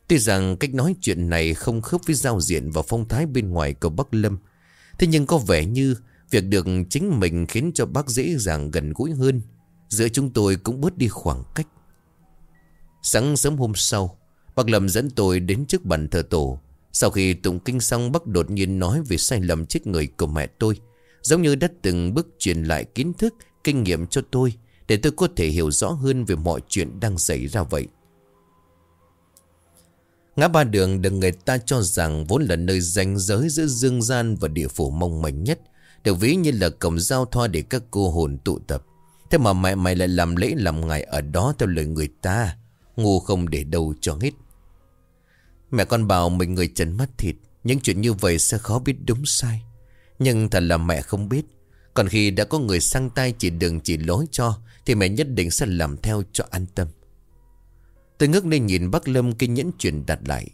Tuy rằng cách nói chuyện này không khớp với giao diện và phong thái bên ngoài của Bắc Lâm Thế nhưng có vẻ như Việc được chính mình khiến cho bác dễ dàng gần gũi hơn. Giữa chúng tôi cũng bớt đi khoảng cách. Sáng sớm hôm sau Bác Lâm dẫn tôi đến trước bàn thờ tổ. Sau khi tụng kinh xong bác đột nhiên nói về sai lầm chết người của mẹ tôi Giống như đã từng bước truyền lại kiến thức, kinh nghiệm cho tôi để tôi có thể hiểu rõ hơn về mọi chuyện đang xảy ra vậy. Ngã ba đường được người ta cho rằng vốn là nơi ranh giới giữa dương gian và địa phủ mong manh nhất, Được ví như là cổng giao thoa để các cô hồn tụ tập. Thế mà mẹ mày lại làm lễ làm ngày ở đó theo lời người ta, Ngu không để đâu cho hết. Mẹ con bảo mình người trần mắt thịt, Những chuyện như vậy sẽ khó biết đúng sai. Nhưng thật là mẹ không biết, Còn khi đã có người sang tay chỉ đường chỉ lối cho, thì mẹ nhất định sẽ làm theo cho an tâm. Tôi ngước lên nhìn bác Lâm kinh nhẫn truyền đặt lại.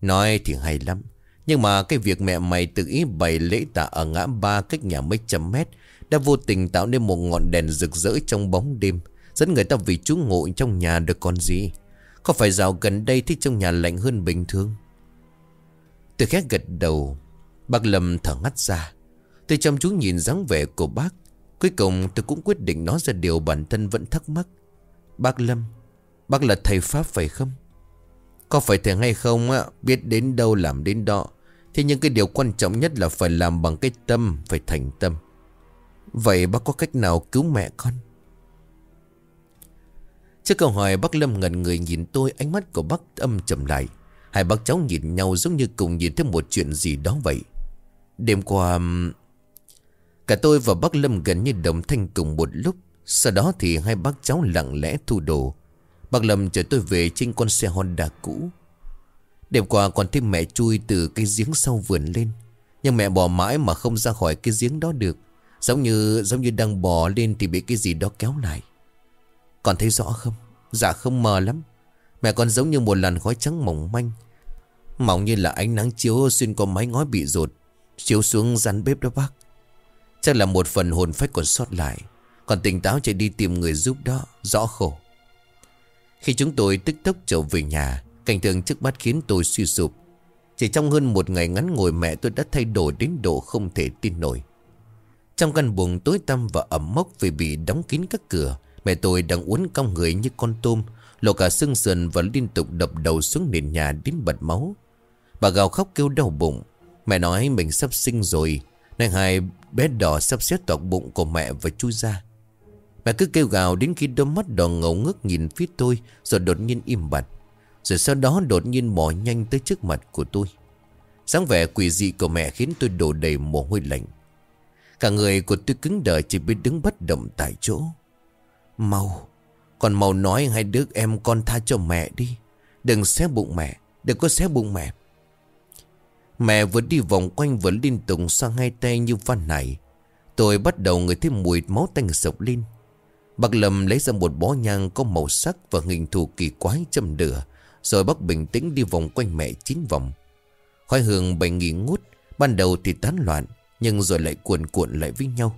Nói thì hay lắm, Nhưng mà cái việc mẹ mày tự ý bày lễ tạ ở ngã ba cách nhà mấy trăm mét Đã vô tình tạo nên một ngọn đèn rực rỡ trong bóng đêm, Dẫn người ta vì chú ngộ trong nhà được con gì. Có phải dạo gần đây thì trong nhà lạnh hơn bình thường? Tôi khét gật đầu. Bác Lâm thở ngắt ra. Tôi chăm chú nhìn dáng vẻ của bác. Cuối cùng tôi cũng quyết định nói ra điều bản thân vẫn thắc mắc. Bác Lâm Bác là thầy Pháp phải không? Có phải thầy hay không á, Biết đến đâu làm đến đó. Thế nhưng cái điều quan trọng nhất là phải làm bằng cái tâm, Phải thành tâm. Vậy bác có cách nào cứu mẹ con? Trước câu hỏi, bác Lâm ngẩn người nhìn tôi, Ánh mắt của bác âm trầm lại. Hai bác cháu nhìn nhau giống như cùng nhìn thấy một chuyện gì đó vậy. Đêm qua Cả tôi và bác Lâm gần như đồng thanh cùng một lúc. Sau đó thì hai bác cháu lặng lẽ thu đồ. Bác Lâm chở tôi về trên con xe Honda cũ. Đêm qua còn thấy mẹ chui từ cái giếng sau vườn lên. Nhưng mẹ bỏ mãi mà không ra khỏi cái giếng đó được. Giống như giống như đang bò lên thì bị cái gì đó kéo lại. Còn thấy rõ không? Dạ không mờ lắm. Mẹ con giống như một làn khói trắng mỏng manh. Mỏng như là ánh nắng chiếu xuyên qua mái ngói bị rột, Chiếu xuống gian bếp đó bác. Chắc là một phần hồn phách còn sót lại. Còn tỉnh táo chạy đi tìm người giúp đó, Rõ khổ. Khi chúng tôi tức tốc trở về nhà, Cảnh tượng trước mắt khiến tôi suy sụp. Chỉ trong hơn một ngày ngắn ngồi mẹ tôi đã thay đổi đến độ không thể tin nổi. Trong căn buồng tối tăm và ẩm mốc vì bị đóng kín các cửa, Mẹ tôi đang uốn cong người như con tôm, Lộ cả xương sườn và liên tục đập đầu xuống nền nhà đến bật máu. Bà gào khóc kêu đau bụng. Mẹ nói mình sắp sinh rồi Nên hai bé đỏ sắp xếp toạc bụng của mẹ và chui ra. Mẹ cứ kêu gào đến khi đôi mắt đỏ ngầu ngước nhìn phía tôi, Rồi đột nhiên im bặt. Rồi sau đó đột nhiên bỏ nhanh tới trước mặt của tôi. Sáng vẻ quỷ dị của mẹ khiến tôi đổ đầy mồ hôi lạnh. Cả người của tôi cứng đờ chỉ biết đứng bất động tại chỗ. Mau, Còn mau nói hai đứa em con tha cho mẹ đi. Đừng xé bụng mẹ, Đừng có xé bụng mẹ. Mẹ vừa đi vòng quanh vừa liên tục xoa hai tay như văn này Tôi bắt đầu ngửi thấy mùi máu tanh sộc lên. Bác Lâm lấy ra một bó nhang có màu sắc và hình thù kỳ quái châm lửa, Rồi bác bình tĩnh đi vòng quanh mẹ chín vòng. Khói hương bày nghỉ ngút, Ban đầu thì tán loạn, Nhưng rồi lại cuộn cuộn lại với nhau.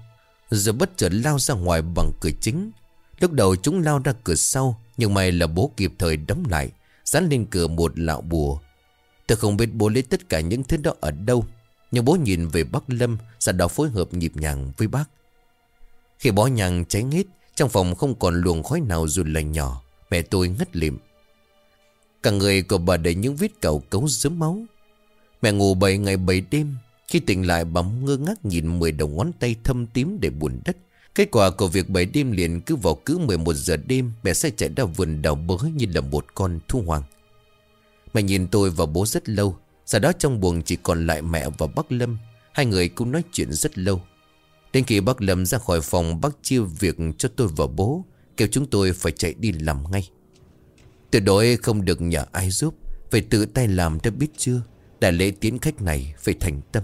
Rồi bất chợt lao ra ngoài bằng cửa chính. Lúc đầu chúng lao ra cửa sau, Nhưng may là bố kịp thời đóng lại, Dán lên cửa một lạo bùa. Tôi không biết bố lấy tất cả những thứ đó ở đâu, Nhưng bố nhìn về bác Lâm, Sau đó phối hợp nhịp nhàng với bác. Khi bó nhàng cháy hết trong phòng không còn luồng khói nào dù là nhỏ. Mẹ tôi ngất lịm. Cả người của bà đầy những vết cào cấu dớm máu. Mẹ ngủ 7 ngày 7 đêm. Khi tỉnh lại bấm ngơ ngác nhìn 10 đầu ngón tay thâm tím để buồn đất. Kết quả của việc 7 đêm liền cứ vào cứ 11 giờ đêm, Mẹ sẽ chạy ra vườn đào bới như là một con thu hoàng Mẹ nhìn tôi và bố rất lâu. Sau đó trong buồng chỉ còn lại mẹ và bác Lâm. Hai người cũng nói chuyện rất lâu. Đến khi bác Lâm ra khỏi phòng, Bác chia việc cho tôi và bố, Kêu chúng tôi phải chạy đi làm ngay. Tuyệt đối không được nhờ ai giúp, Phải tự tay làm đã biết chưa, Đại lễ tiến khách này phải thành tâm.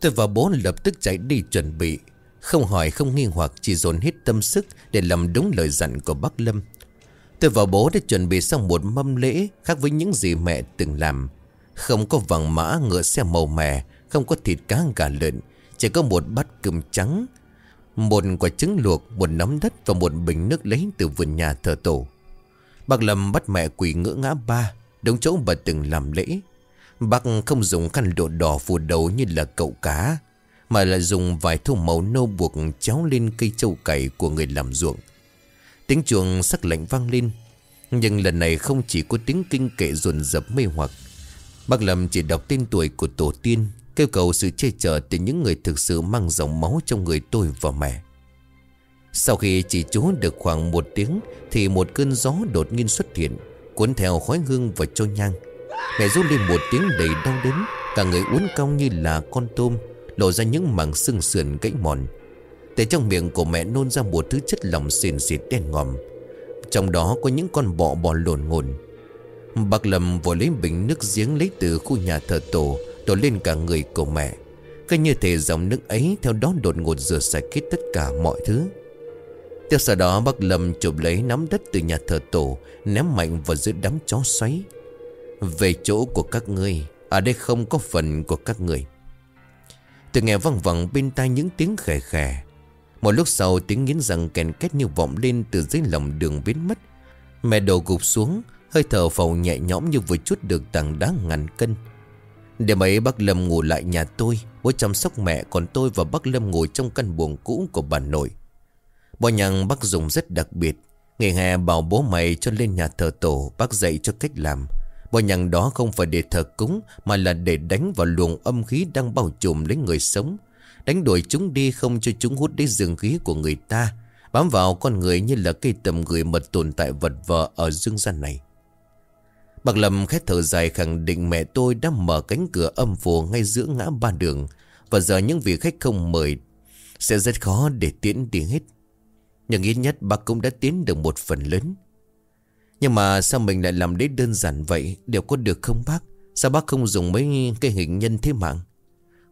Tôi và bố lập tức chạy đi chuẩn bị. Không hỏi, không nghi hoặc, Chỉ dồn hết tâm sức Để làm đúng lời dặn của bác Lâm. Tôi và bố đã chuẩn bị xong một mâm lễ Khác với những gì mẹ từng làm. Không có vàng mã, ngựa xe màu mè, Không có thịt cá gà lợn chỉ có một bát cơm trắng, Một quả trứng luộc, Một nắm đất và một bình nước lấy từ vườn nhà thờ tổ. Bác Lâm bắt mẹ quỳ ngỡ ngã ba Đúng chỗ bà từng làm lễ. Bác không dùng khăn độ đỏ phủ đầu như là cậu cá, Mà là dùng vài thô màu nâu buộc chéo lên cây châu cày của người làm ruộng. Tiếng chuồng sắc lạnh vang lên, Nhưng lần này không chỉ có tiếng kinh kệ ruồn dập mê hoặc. Bác Lâm chỉ đọc tên tuổi của tổ tiên Kêu cầu sự che chở từ những người thực sự mang dòng máu trong người tôi và mẹ. Sau khi chỉ chú được khoảng một tiếng, Thì một cơn gió đột nhiên xuất hiện, Cuốn theo khói hương và trôi nhang. Mẹ rú lên một tiếng đầy đau đớn, Cả người uốn cong như là con tôm, Lộ ra những mảng xương sườn gãy mòn. Từ trong miệng của mẹ nôn ra một thứ chất lỏng xịn xịt đen ngòm. Trong đó có những con bọ bò lồn ngồn Bác Lâm vội lấy bình nước giếng lấy từ khu nhà thờ tổ Đổ lên cả người của mẹ. Cứ như thể dòng nước ấy theo đó đột ngột rửa sạch hết tất cả mọi thứ. Tiếp sau đó, bác Lâm chụp lấy nắm đất từ nhà thờ tổ, Ném mạnh vào giữa đám chó xoáy. Về chỗ của các ngươi, Ở đây không có phần của các người Từ nghe văng vẳng bên tai những tiếng khè khè. Một lúc sau, tiếng nghiến răng kèn két như vọng lên từ dưới lòng đường biến mất. Mẹ đầu gục xuống, Hơi thở phầu nhẹ nhõm như vừa chút được tảng đá ngàn cân. Đêm ấy bác Lâm ngủ lại nhà tôi, Bố chăm sóc mẹ, Còn tôi và bác Lâm ngồi trong căn buồng cũ của bà nội. Bò nhằng bác dùng rất đặc biệt. Ngày hè bảo bố mày cho lên nhà thờ tổ, Bác dạy cho cách làm. Bò nhằng đó không phải để thờ cúng, Mà là để đánh vào luồng âm khí Đang bao trùm lấy người sống. Đánh đuổi chúng đi không cho chúng hút đến dương khí của người ta, Bám vào con người như là cây tầm người mật tồn tại vật vờ ở dương gian này. Bác Lâm khét thở dài khẳng định mẹ tôi đã mở cánh cửa âm phù ngay giữa ngã ba đường. Và giờ những vị khách không mời Sẽ rất khó để tiến đi hết. Nhưng ít nhất bác cũng đã tiến được một phần lớn. Nhưng mà sao mình lại làm đấy đơn giản vậy? Đều có được không bác? Sao bác không dùng mấy cái hình nhân thế mạng?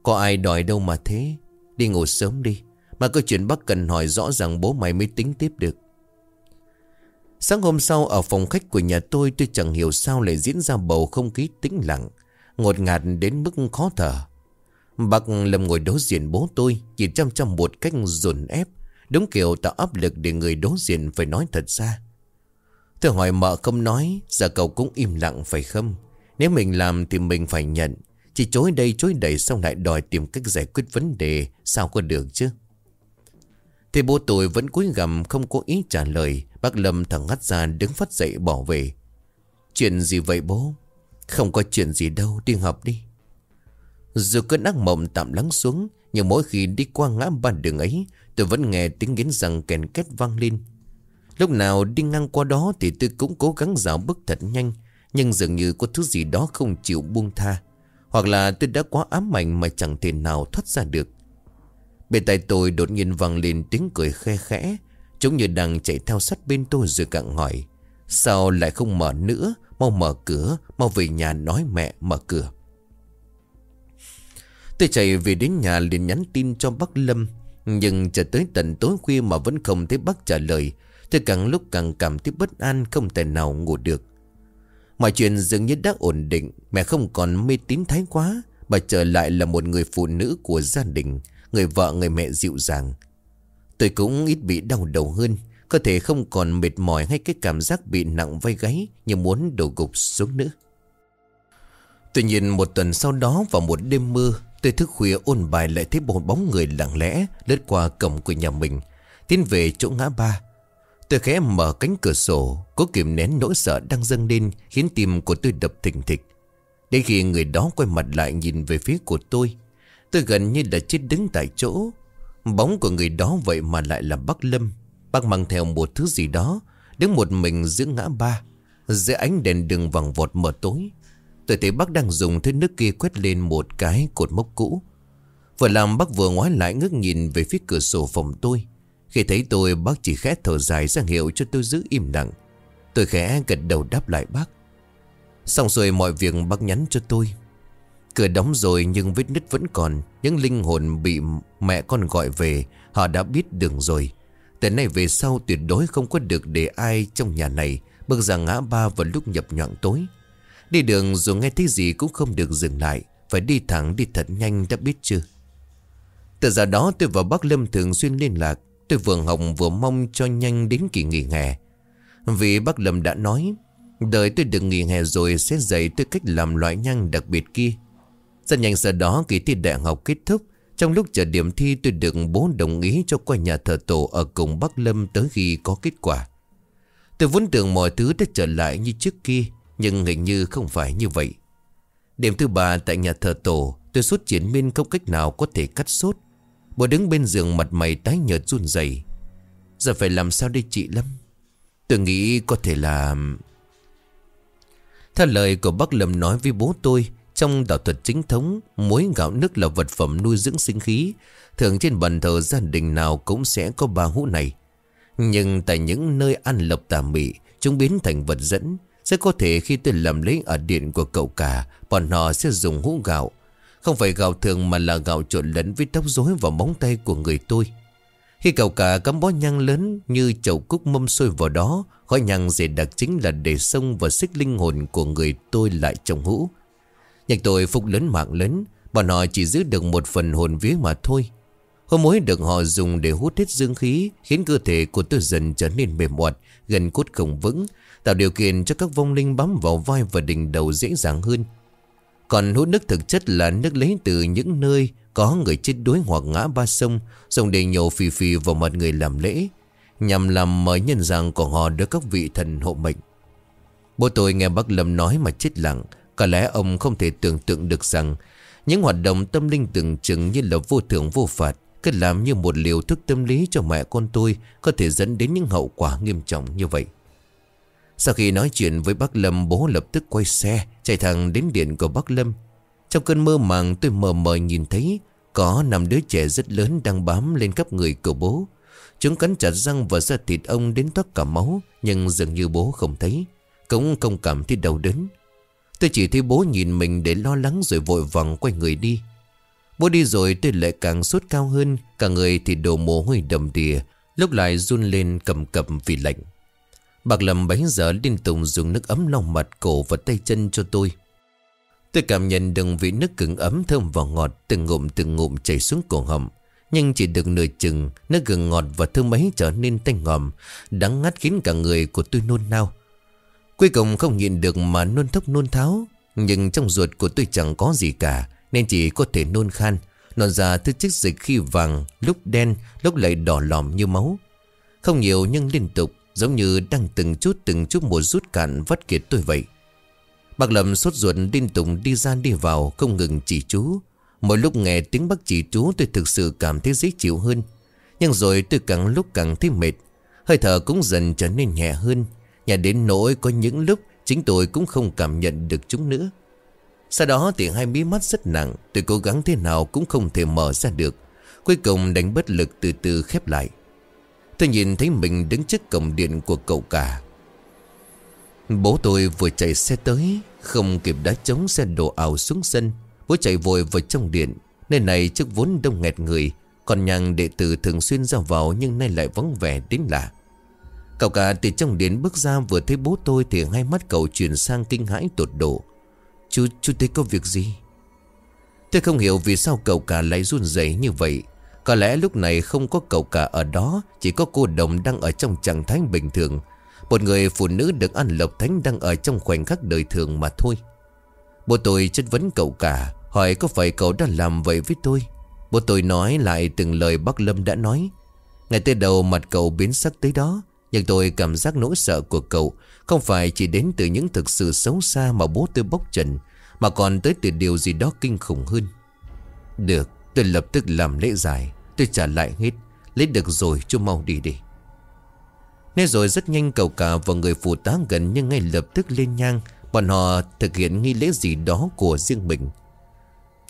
Có ai đòi đâu mà thế? Đi ngủ sớm đi. Mà có chuyện bác cần hỏi rõ ràng bố mày mới tính tiếp được. Sáng hôm sau ở phòng khách của nhà tôi tôi chẳng hiểu sao lại diễn ra bầu không khí tĩnh lặng, ngột ngạt đến mức khó thở. Bác Lâm ngồi đối diện bố tôi, chỉ chăm chăm một cách dồn ép, đúng kiểu tạo áp lực để người đối diện phải nói thật ra. Tôi hỏi mợ không nói, giờ cậu cũng im lặng phải không? Nếu mình làm thì mình phải nhận, chỉ chối đây chối đẩy xong lại đòi tìm cách giải quyết vấn đề, sao có được chứ? Thì bố tôi vẫn cúi gằm không có ý trả lời. Bác Lâm thẳng ngắt ra đứng phát dậy bỏ về. Chuyện gì vậy bố? Không có chuyện gì đâu, đi học đi. Dù cơn ác mộng tạm lắng xuống, Nhưng mỗi khi đi qua ngã ba đường ấy, Tôi vẫn nghe tiếng nghiến răng kèn két vang lên. Lúc nào đi ngang qua đó Thì tôi cũng cố gắng dạo bước thật nhanh, Nhưng dường như có thứ gì đó không chịu buông tha. Hoặc là tôi đã quá ám ảnh Mà chẳng thể nào thoát ra được. Bên tay tôi đột nhiên vang lên tiếng cười khe khẽ. Chúng như đang chạy theo sát bên tôi rồi cặng hỏi, Sao lại không mở nữa? Mau mở cửa, Mau về nhà nói mẹ mở cửa. Tôi chạy về đến nhà liền nhắn tin cho bác Lâm, Nhưng chờ tới tận tối khuya mà vẫn không thấy bác trả lời. Tôi càng lúc càng cảm thấy bất an, Không thể nào ngủ được. Mọi chuyện dường như đã ổn định, Mẹ không còn mê tín thái quá, Bà trở lại là một người phụ nữ của gia đình. Người vợ người mẹ dịu dàng. Tôi cũng ít bị đau đầu hơn Cơ thể không còn mệt mỏi hay cái cảm giác bị nặng vai gáy Như muốn đổ gục xuống nữa. Tuy nhiên một tuần sau đó vào một đêm mưa Tôi thức khuya ôn bài lại thấy một bóng người lặng lẽ Lướt qua cổng của nhà mình, Tiến về chỗ ngã ba. Tôi khẽ mở cánh cửa sổ, Cố kiềm nén nỗi sợ đang dâng lên Khiến tim của tôi đập thình thịch. Đến khi người đó quay mặt lại nhìn về phía của tôi Tôi gần như đã chết đứng tại chỗ. Bóng của người đó vậy mà lại là bác Lâm. Bác mang theo một thứ gì đó, Đứng một mình giữa ngã ba Giữa ánh đèn đường vàng vọt mờ tối. Tôi thấy bác đang dùng thứ nước kia quét lên một cái cột mốc cũ. Vừa làm bác vừa ngoái lại ngước nhìn về phía cửa sổ phòng tôi. Khi thấy tôi, bác chỉ khẽ thở dài ra hiệu cho tôi giữ im lặng. Tôi khẽ gật đầu đáp lại bác. Xong rồi mọi việc bác nhắn cho tôi. Cửa đóng rồi nhưng vết nứt vẫn còn. Những linh hồn bị mẹ con gọi về, Họ đã biết đường rồi. Từ nay về sau tuyệt đối không có được để ai trong nhà này. Bước ra ngã ba vào lúc nhập nhọn tối. Đi đường dù nghe thấy gì cũng không được dừng lại. Phải đi thẳng, đi thật nhanh đã biết chưa? Từ giờ đó tôi và bác Lâm thường xuyên liên lạc. Tôi vừa hồng vừa mong cho nhanh đến kỳ nghỉ hè. Vì bác Lâm đã nói, Đợi tôi được nghỉ hè rồi sẽ dạy tôi cách làm loại nhang đặc biệt kia rất nhanh sau đó, kỳ thi đại học kết thúc Trong lúc chờ điểm thi, tôi được bố đồng ý cho qua nhà thờ tổ ở cùng Bắc Lâm tới khi có kết quả. Tôi vốn tưởng mọi thứ đã trở lại như trước kia, Nhưng hình như không phải như vậy. Điểm thứ ba tại nhà thờ tổ, tôi suốt triển miên không cách nào có thể cắt sốt. Bố đứng bên giường mặt mày tái nhợt run rẩy. Giờ phải làm sao đây chị Lâm? Tôi nghĩ có thể là... Theo lời của bác Lâm nói với bố tôi trong đạo thuật chính thống, muối gạo nước là vật phẩm nuôi dưỡng sinh khí. Thường trên bàn thờ gia đình nào cũng sẽ có ba hũ này. Nhưng tại những nơi ăn lộc tà mị, chúng biến thành vật dẫn. Sẽ có thể khi tôi làm lấy ở điện của cậu cả, bọn họ sẽ dùng hũ gạo. Không phải gạo thường mà là gạo trộn lẫn với tóc rối và móng tay của người tôi. Khi cậu cả cắm bó nhang lớn như chậu cúc mâm sôi vào đó, khói nhang dễ đặc chính là để sông và xích linh hồn của người tôi lại trong hũ. Nhưng tôi phúc lớn mạng lớn Bọn họ chỉ giữ được một phần hồn vía mà thôi. Hôm mối được họ dùng để hút hết dương khí Khiến cơ thể của tôi dần trở nên mềm mọt, Gần cốt không vững Tạo điều kiện cho các vong linh bám vào vai và đỉnh đầu dễ dàng hơn. Còn hút nước thực chất là nước lấy từ những nơi Có người chết đuối hoặc ngã ba sông Dùng để nhổ phì phì vào mặt người làm lễ Nhằm làm mời nhân dạng của họ được các vị thần hộ mệnh. Bố tôi nghe bác Lâm nói mà chết lặng có lẽ ông không thể tưởng tượng được rằng Những hoạt động tâm linh tưởng chừng như là vô thưởng vô phạt, Cứ làm như một liều thức tâm lý cho mẹ con tôi Có thể dẫn đến những hậu quả nghiêm trọng như vậy. Sau khi nói chuyện với bác Lâm, Bố lập tức quay xe, Chạy thẳng đến điện của bác Lâm. Trong cơn mơ màng, tôi mờ mờ nhìn thấy Có năm đứa trẻ rất lớn đang bám lên khắp người của bố. Chúng cắn chặt răng và ra thịt ông đến toát cả máu, Nhưng dường như bố không thấy. Cũng không cảm thấy đau đớn. Tôi chỉ thấy bố nhìn mình để lo lắng rồi vội vàng quay người đi. Bố đi rồi tôi lại càng sốt cao hơn, cả người thì đổ mồ hôi đầm đìa, lúc lại run lên cầm cập vì lạnh. bạc lầm bấy giờ liên tục dùng nước ấm lau mặt cổ và tay chân cho tôi. Tôi cảm nhận được vị nước cứng ấm thơm và ngọt từng ngụm từng ngụm chảy xuống cổ họng. Nhưng chỉ được nửa chừng, nước gừng ngọt và thơm ấy trở nên tanh ngòm, đắng ngắt khiến cả người của tôi nôn nao. Cuối cùng không nhịn được mà nôn thốc nôn tháo, nhưng trong ruột của tôi chẳng có gì cả, nên chỉ có thể nôn khan. Nôn ra thứ chất dịch khi vàng, lúc đen, lúc lại đỏ lòm như máu. Không nhiều nhưng liên tục, giống như đang từng chút từng chút một rút cạn vắt kiệt tôi vậy. Bác Lâm sốt ruột liên tục đi ra đi vào, không ngừng chỉ chú. Mỗi lúc nghe tiếng bác chỉ chú tôi thực sự cảm thấy dễ chịu hơn. Nhưng rồi tôi càng lúc càng thấy mệt. Hơi thở cũng dần trở nên nhẹ hơn. Nhà đến nỗi có những lúc chính tôi cũng không cảm nhận được chúng nữa. Sau đó thì hai mí mắt rất nặng, Tôi cố gắng thế nào cũng không thể mở ra được. Cuối cùng đánh bất lực từ từ khép lại. Tôi nhìn thấy mình đứng trước cổng điện của cậu cả. Bố tôi vừa chạy xe tới, Không kịp đá chống xe đổ ảo xuống sân. Bố chạy vội vào trong điện, Nơi này trước vốn đông nghẹt người, Còn nhàng đệ tử thường xuyên ra vào Nhưng nay lại vắng vẻ đến lạ. Cậu cả từ trong đến bước ra Vừa thấy bố tôi thì hai mắt cậu chuyển sang kinh hãi tột độ. Chú, chú thấy có việc gì? Tôi không hiểu vì sao cậu cả lại run rẩy như vậy. Có lẽ lúc này không có cậu cả ở đó Chỉ có cô đồng đang ở trong trạng thái bình thường. Một người phụ nữ được ăn lộc thánh đang ở trong khoảnh khắc đời thường mà thôi. Bố tôi chất vấn cậu cả Hỏi có phải cậu đã làm vậy với tôi? Bố tôi nói lại từng lời bác Lâm đã nói. Ngày tới đầu mặt cậu biến sắc tới đó nhưng tôi cảm giác nỗi sợ của cậu Không phải chỉ đến từ những thực sự xấu xa mà bố tôi bốc trần, Mà còn tới từ điều gì đó kinh khủng hơn. Được, tôi lập tức làm lễ giải. Tôi trả lại hết, Lấy được rồi, chú mau đi đi. Nên rồi rất nhanh cầu cả và người phụ tá gần Nhưng ngay lập tức lên nhang. Bọn họ thực hiện nghi lễ gì đó của riêng mình.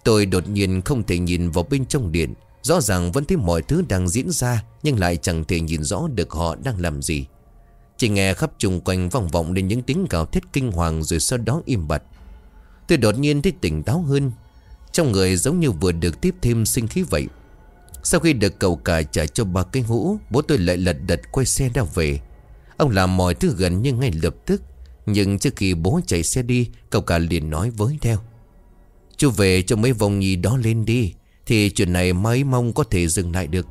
Tôi đột nhiên không thể nhìn vào bên trong điện. Rõ ràng vẫn thấy mọi thứ đang diễn ra, Nhưng lại chẳng thể nhìn rõ được họ đang làm gì. Chỉ nghe khắp chung quanh vòng vọng lên những tiếng gào thét kinh hoàng Rồi sau đó im bặt. Tôi đột nhiên thấy tỉnh táo hơn. Trong người giống như vừa được tiếp thêm sinh khí vậy. Sau khi được cầu cả trả cho ba cây hũ Bố tôi lại lật đật quay xe ra về. Ông làm mọi thứ gần như ngay lập tức, Nhưng trước khi bố chạy xe đi, Cậu cả liền nói với theo. Chú về cho mấy vòng nhì đó lên đi thì chuyện này mới mong có thể dừng lại được.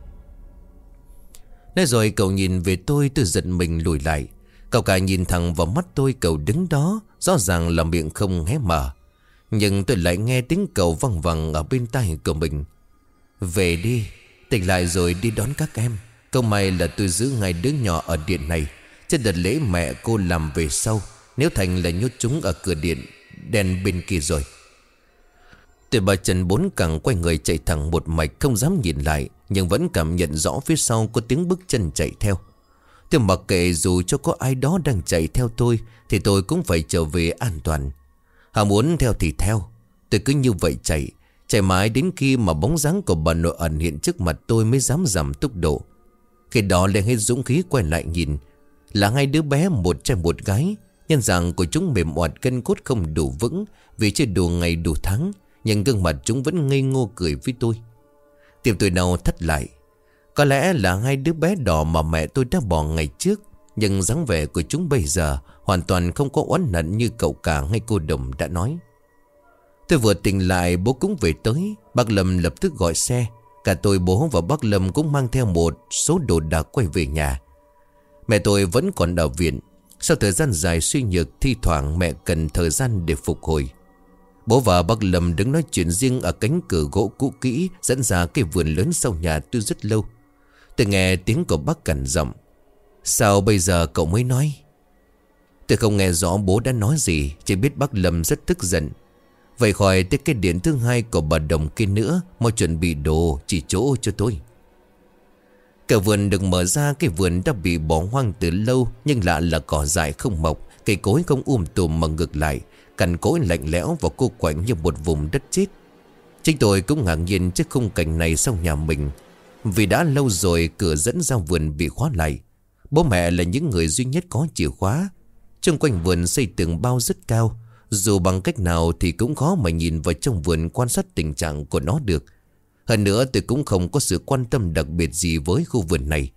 Nói rồi cậu nhìn về tôi tôi giật mình lùi lại. Cậu cả nhìn thẳng vào mắt tôi, cậu đứng đó, Rõ ràng là miệng không hé mở. Nhưng tôi lại nghe tiếng cậu văng vẳng ở bên tai của mình. Về đi, Tỉnh lại rồi đi đón các em. Câu may là tôi giữ ngay đứa nhỏ ở điện này. Trên đợt lễ mẹ cô làm về sau, Nếu Thành là nhốt chúng ở cửa điện Đèn bên kia rồi Tôi bà Trần bốn cẳng quay người chạy thẳng một mạch Không dám nhìn lại, Nhưng vẫn cảm nhận rõ phía sau có tiếng bước chân chạy theo. Tôi mặc kệ dù cho có ai đó đang chạy theo tôi, Thì tôi cũng phải trở về an toàn. Họ muốn theo thì theo. Tôi cứ như vậy chạy Chạy mãi đến khi mà bóng dáng của bà nội ẩn hiện trước mặt tôi mới dám giảm tốc độ. Khi đó lên hết dũng khí quay lại nhìn. Là hai đứa bé, một trai một gái, Nhân dạng của chúng mềm oạt, cân cốt không đủ vững, Vì chưa đủ ngày đủ tháng. Nhưng gương mặt chúng vẫn ngây ngô cười với tôi. Tiệm tôi nào thất lại? Có lẽ là hai đứa bé đỏ mà mẹ tôi đã bỏ ngày trước, Nhưng dáng vẻ của chúng bây giờ Hoàn toàn không có oán hận như cậu cả hay cô Đồng đã nói. Tôi vừa tỉnh lại, bố cũng về tới. Bác Lâm lập tức gọi xe. Cả tôi, bố và bác Lâm cũng mang theo một số đồ đạc quay về nhà. Mẹ tôi vẫn còn ở viện. Sau thời gian dài suy nhược, Thi thoảng mẹ cần thời gian để phục hồi. Bố và bác Lâm đứng nói chuyện riêng Ở cánh cửa gỗ cũ kỹ, Dẫn ra cái vườn lớn sau nhà tôi rất lâu. Tôi nghe tiếng của bác cằn giọng. Sao bây giờ cậu mới nói? Tôi không nghe rõ bố đã nói gì, Chỉ biết bác Lâm rất tức giận. Vậy khỏi tới cái điện thứ hai của bà Đồng kia nữa, Mau chuẩn bị đồ chỉ chỗ cho tôi. Cả vườn được mở ra, Cái vườn đã bị bỏ hoang từ lâu, Nhưng lạ là cỏ dại không mọc, Cây cối không um tùm mà ngược lại. Cằn cối lạnh lẽo và cô quạnh như một vùng đất chết. Chính tôi cũng ngạc nhiên trước khung cảnh này sau nhà mình, Vì đã lâu rồi cửa dẫn ra vườn bị khóa lại. Bố mẹ là những người duy nhất có chìa khóa. Trong quanh vườn xây tường bao rất cao, Dù bằng cách nào thì cũng khó mà nhìn vào trong vườn quan sát tình trạng của nó được. Hơn nữa, tôi cũng không có sự quan tâm đặc biệt gì với khu vườn này.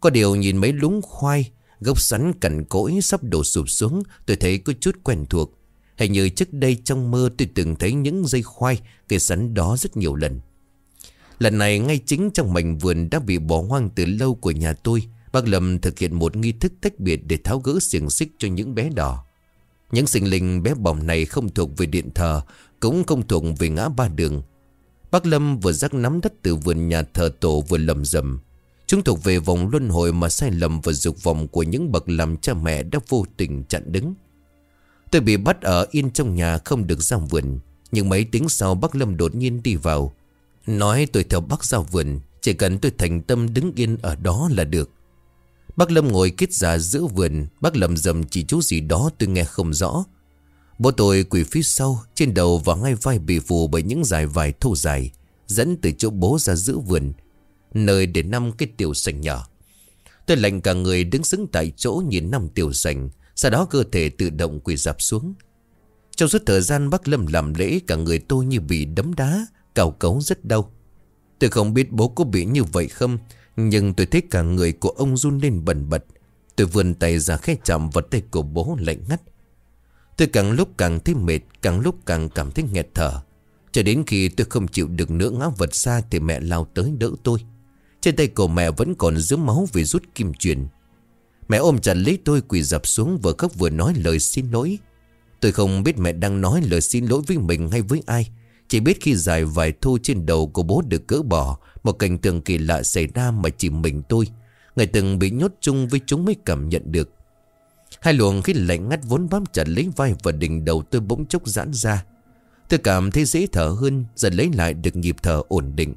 Có điều nhìn mấy lúng khoai, Gốc sắn cằn cỗi sắp đổ sụp xuống, Tôi thấy có chút quen thuộc. Hình như trước đây trong mơ tôi từng thấy những dây khoai Cây sắn đó rất nhiều lần. Lần này ngay chính trong mảnh vườn đã bị bỏ hoang từ lâu của nhà tôi, Bác Lâm thực hiện một nghi thức tách biệt để tháo gỡ xiềng xích cho những bé đỏ. Những sinh linh bé bỏng này không thuộc về điện thờ, Cũng không thuộc về ngã ba đường. Bác Lâm vừa rắc nắm đất từ vườn nhà thờ tổ vừa lầm rầm. Chúng thuộc về vòng luân hồi mà sai lầm và dục vọng của những bậc làm cha mẹ đã vô tình chặn đứng. Tôi bị bắt ở yên trong nhà không được ra vườn. Nhưng mấy tiếng sau bác Lâm đột nhiên đi vào. Nói tôi theo bác ra vườn, chỉ cần tôi thành tâm đứng yên ở đó là được. Bác Lâm ngồi kết giả giữa vườn, bác lầm rầm chỉ chú gì đó tôi nghe không rõ. Bố tôi quỳ phía sau, trên đầu và ngay vai bị phù bởi những dải vải thô dài, dẫn từ chỗ bố ra giữa vườn. Nơi để năm cái tiểu sành nhỏ Tôi lạnh cả người đứng xứng tại chỗ nhìn năm tiểu sành sau đó cơ thể tự động quỳ dạp xuống. Trong suốt thời gian bác Lâm làm lễ, Cả người tôi như bị đấm đá, Cào cấu rất đau. Tôi không biết bố có bị như vậy không, Nhưng tôi thấy cả người của ông run lên bẩn bật. Tôi vươn tay ra khẽ chạm vào tay của bố lạnh ngắt. Tôi càng lúc càng thấy mệt, Càng lúc càng cảm thấy nghẹt thở. Cho đến khi tôi không chịu được nữa, ngã vật xa Thì mẹ lao tới đỡ tôi. Trên tay của mẹ vẫn còn dướng máu vì rút kim truyền. Mẹ ôm chặt lấy tôi quỳ dập xuống vừa khóc vừa nói lời xin lỗi. Tôi không biết mẹ đang nói lời xin lỗi với mình hay với ai. Chỉ biết khi dài vài thu trên đầu của bố được cỡ bỏ, Một cảnh tượng kỳ lạ xảy ra mà chỉ mình tôi. Người từng bị nhốt chung với chúng mới cảm nhận được. Hai luồng khí lạnh ngắt vốn bám chặt lấy vai và đỉnh đầu tôi bỗng chốc giãn ra. Tôi cảm thấy dễ thở hơn Dần lấy lại được nhịp thở ổn định.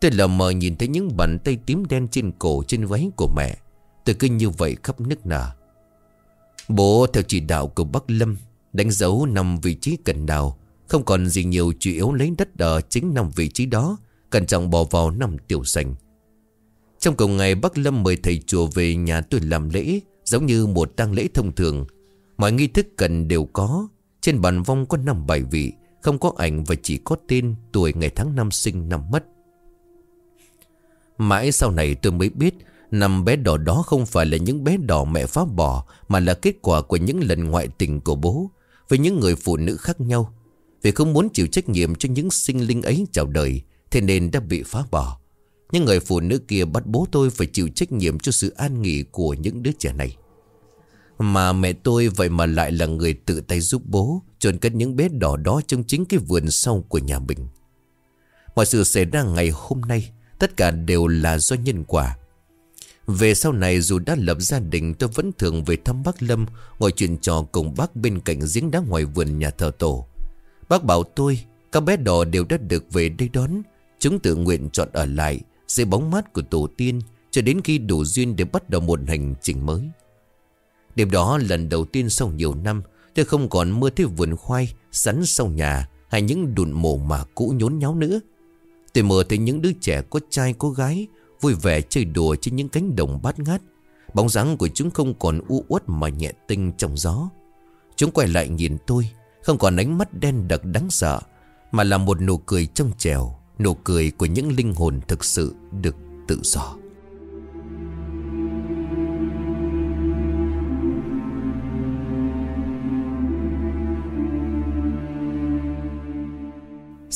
Tôi lờ mờ nhìn thấy những bàn tay tím đen trên cổ, trên váy của mẹ. Tôi cứ như vậy khắp nước nở Bố, theo chỉ đạo của Bắc Lâm, Đánh dấu nằm vị trí cần đào, Không còn gì nhiều chủ yếu lấy đất ở chính nằm vị trí đó, Cẩn trọng bỏ vào nằm tiểu sành. Trong cùng ngày Bắc Lâm mời thầy chùa về nhà tôi làm lễ, Giống như một tang lễ thông thường. Mọi nghi thức cần đều có, Trên bàn vong có năm bài vị, Không có ảnh và chỉ có tên Tuổi ngày tháng năm sinh năm mất. Mãi sau này tôi mới biết Năm bé đỏ đó không phải là những bé đỏ mẹ phá bỏ, Mà là kết quả của những lần ngoại tình của bố, Với những người phụ nữ khác nhau. Vì không muốn chịu trách nhiệm cho những sinh linh ấy chào đời, Thế nên đã bị phá bỏ. Những người phụ nữ kia bắt bố tôi phải chịu trách nhiệm cho sự an nghỉ của những đứa trẻ này. Mà mẹ tôi vậy mà lại là người tự tay giúp bố Trồn cất những bé đỏ đó trong chính cái vườn sau của nhà mình. Mọi sự xảy ra ngày hôm nay, Tất cả đều là do nhân quả. Về sau này dù đã lập gia đình, Tôi vẫn thường về thăm bác Lâm, Ngồi chuyện trò cùng bác bên cạnh giếng đá ngoài vườn nhà thờ tổ. Bác bảo tôi, Các bé đỏ đều đã được về đây đón. Chúng tự nguyện chọn ở lại Dưới bóng mát của tổ tiên, Cho đến khi đủ duyên để bắt đầu một hành trình mới. Đêm đó, lần đầu tiên sau nhiều năm, Tôi không còn mơ thấy vườn khoai Sắn sau nhà Hay những đùn mồ mà cũ nhốn nháo nữa. Tôi mơ thấy những đứa trẻ có trai, có gái Vui vẻ chơi đùa trên những cánh đồng bát ngát. Bóng dáng của chúng không còn u uất mà nhẹ tinh trong gió. Chúng quay lại nhìn tôi, Không còn ánh mắt đen đặc đáng sợ, Mà là một nụ cười trong trèo, Nụ cười của những linh hồn thực sự được tự do.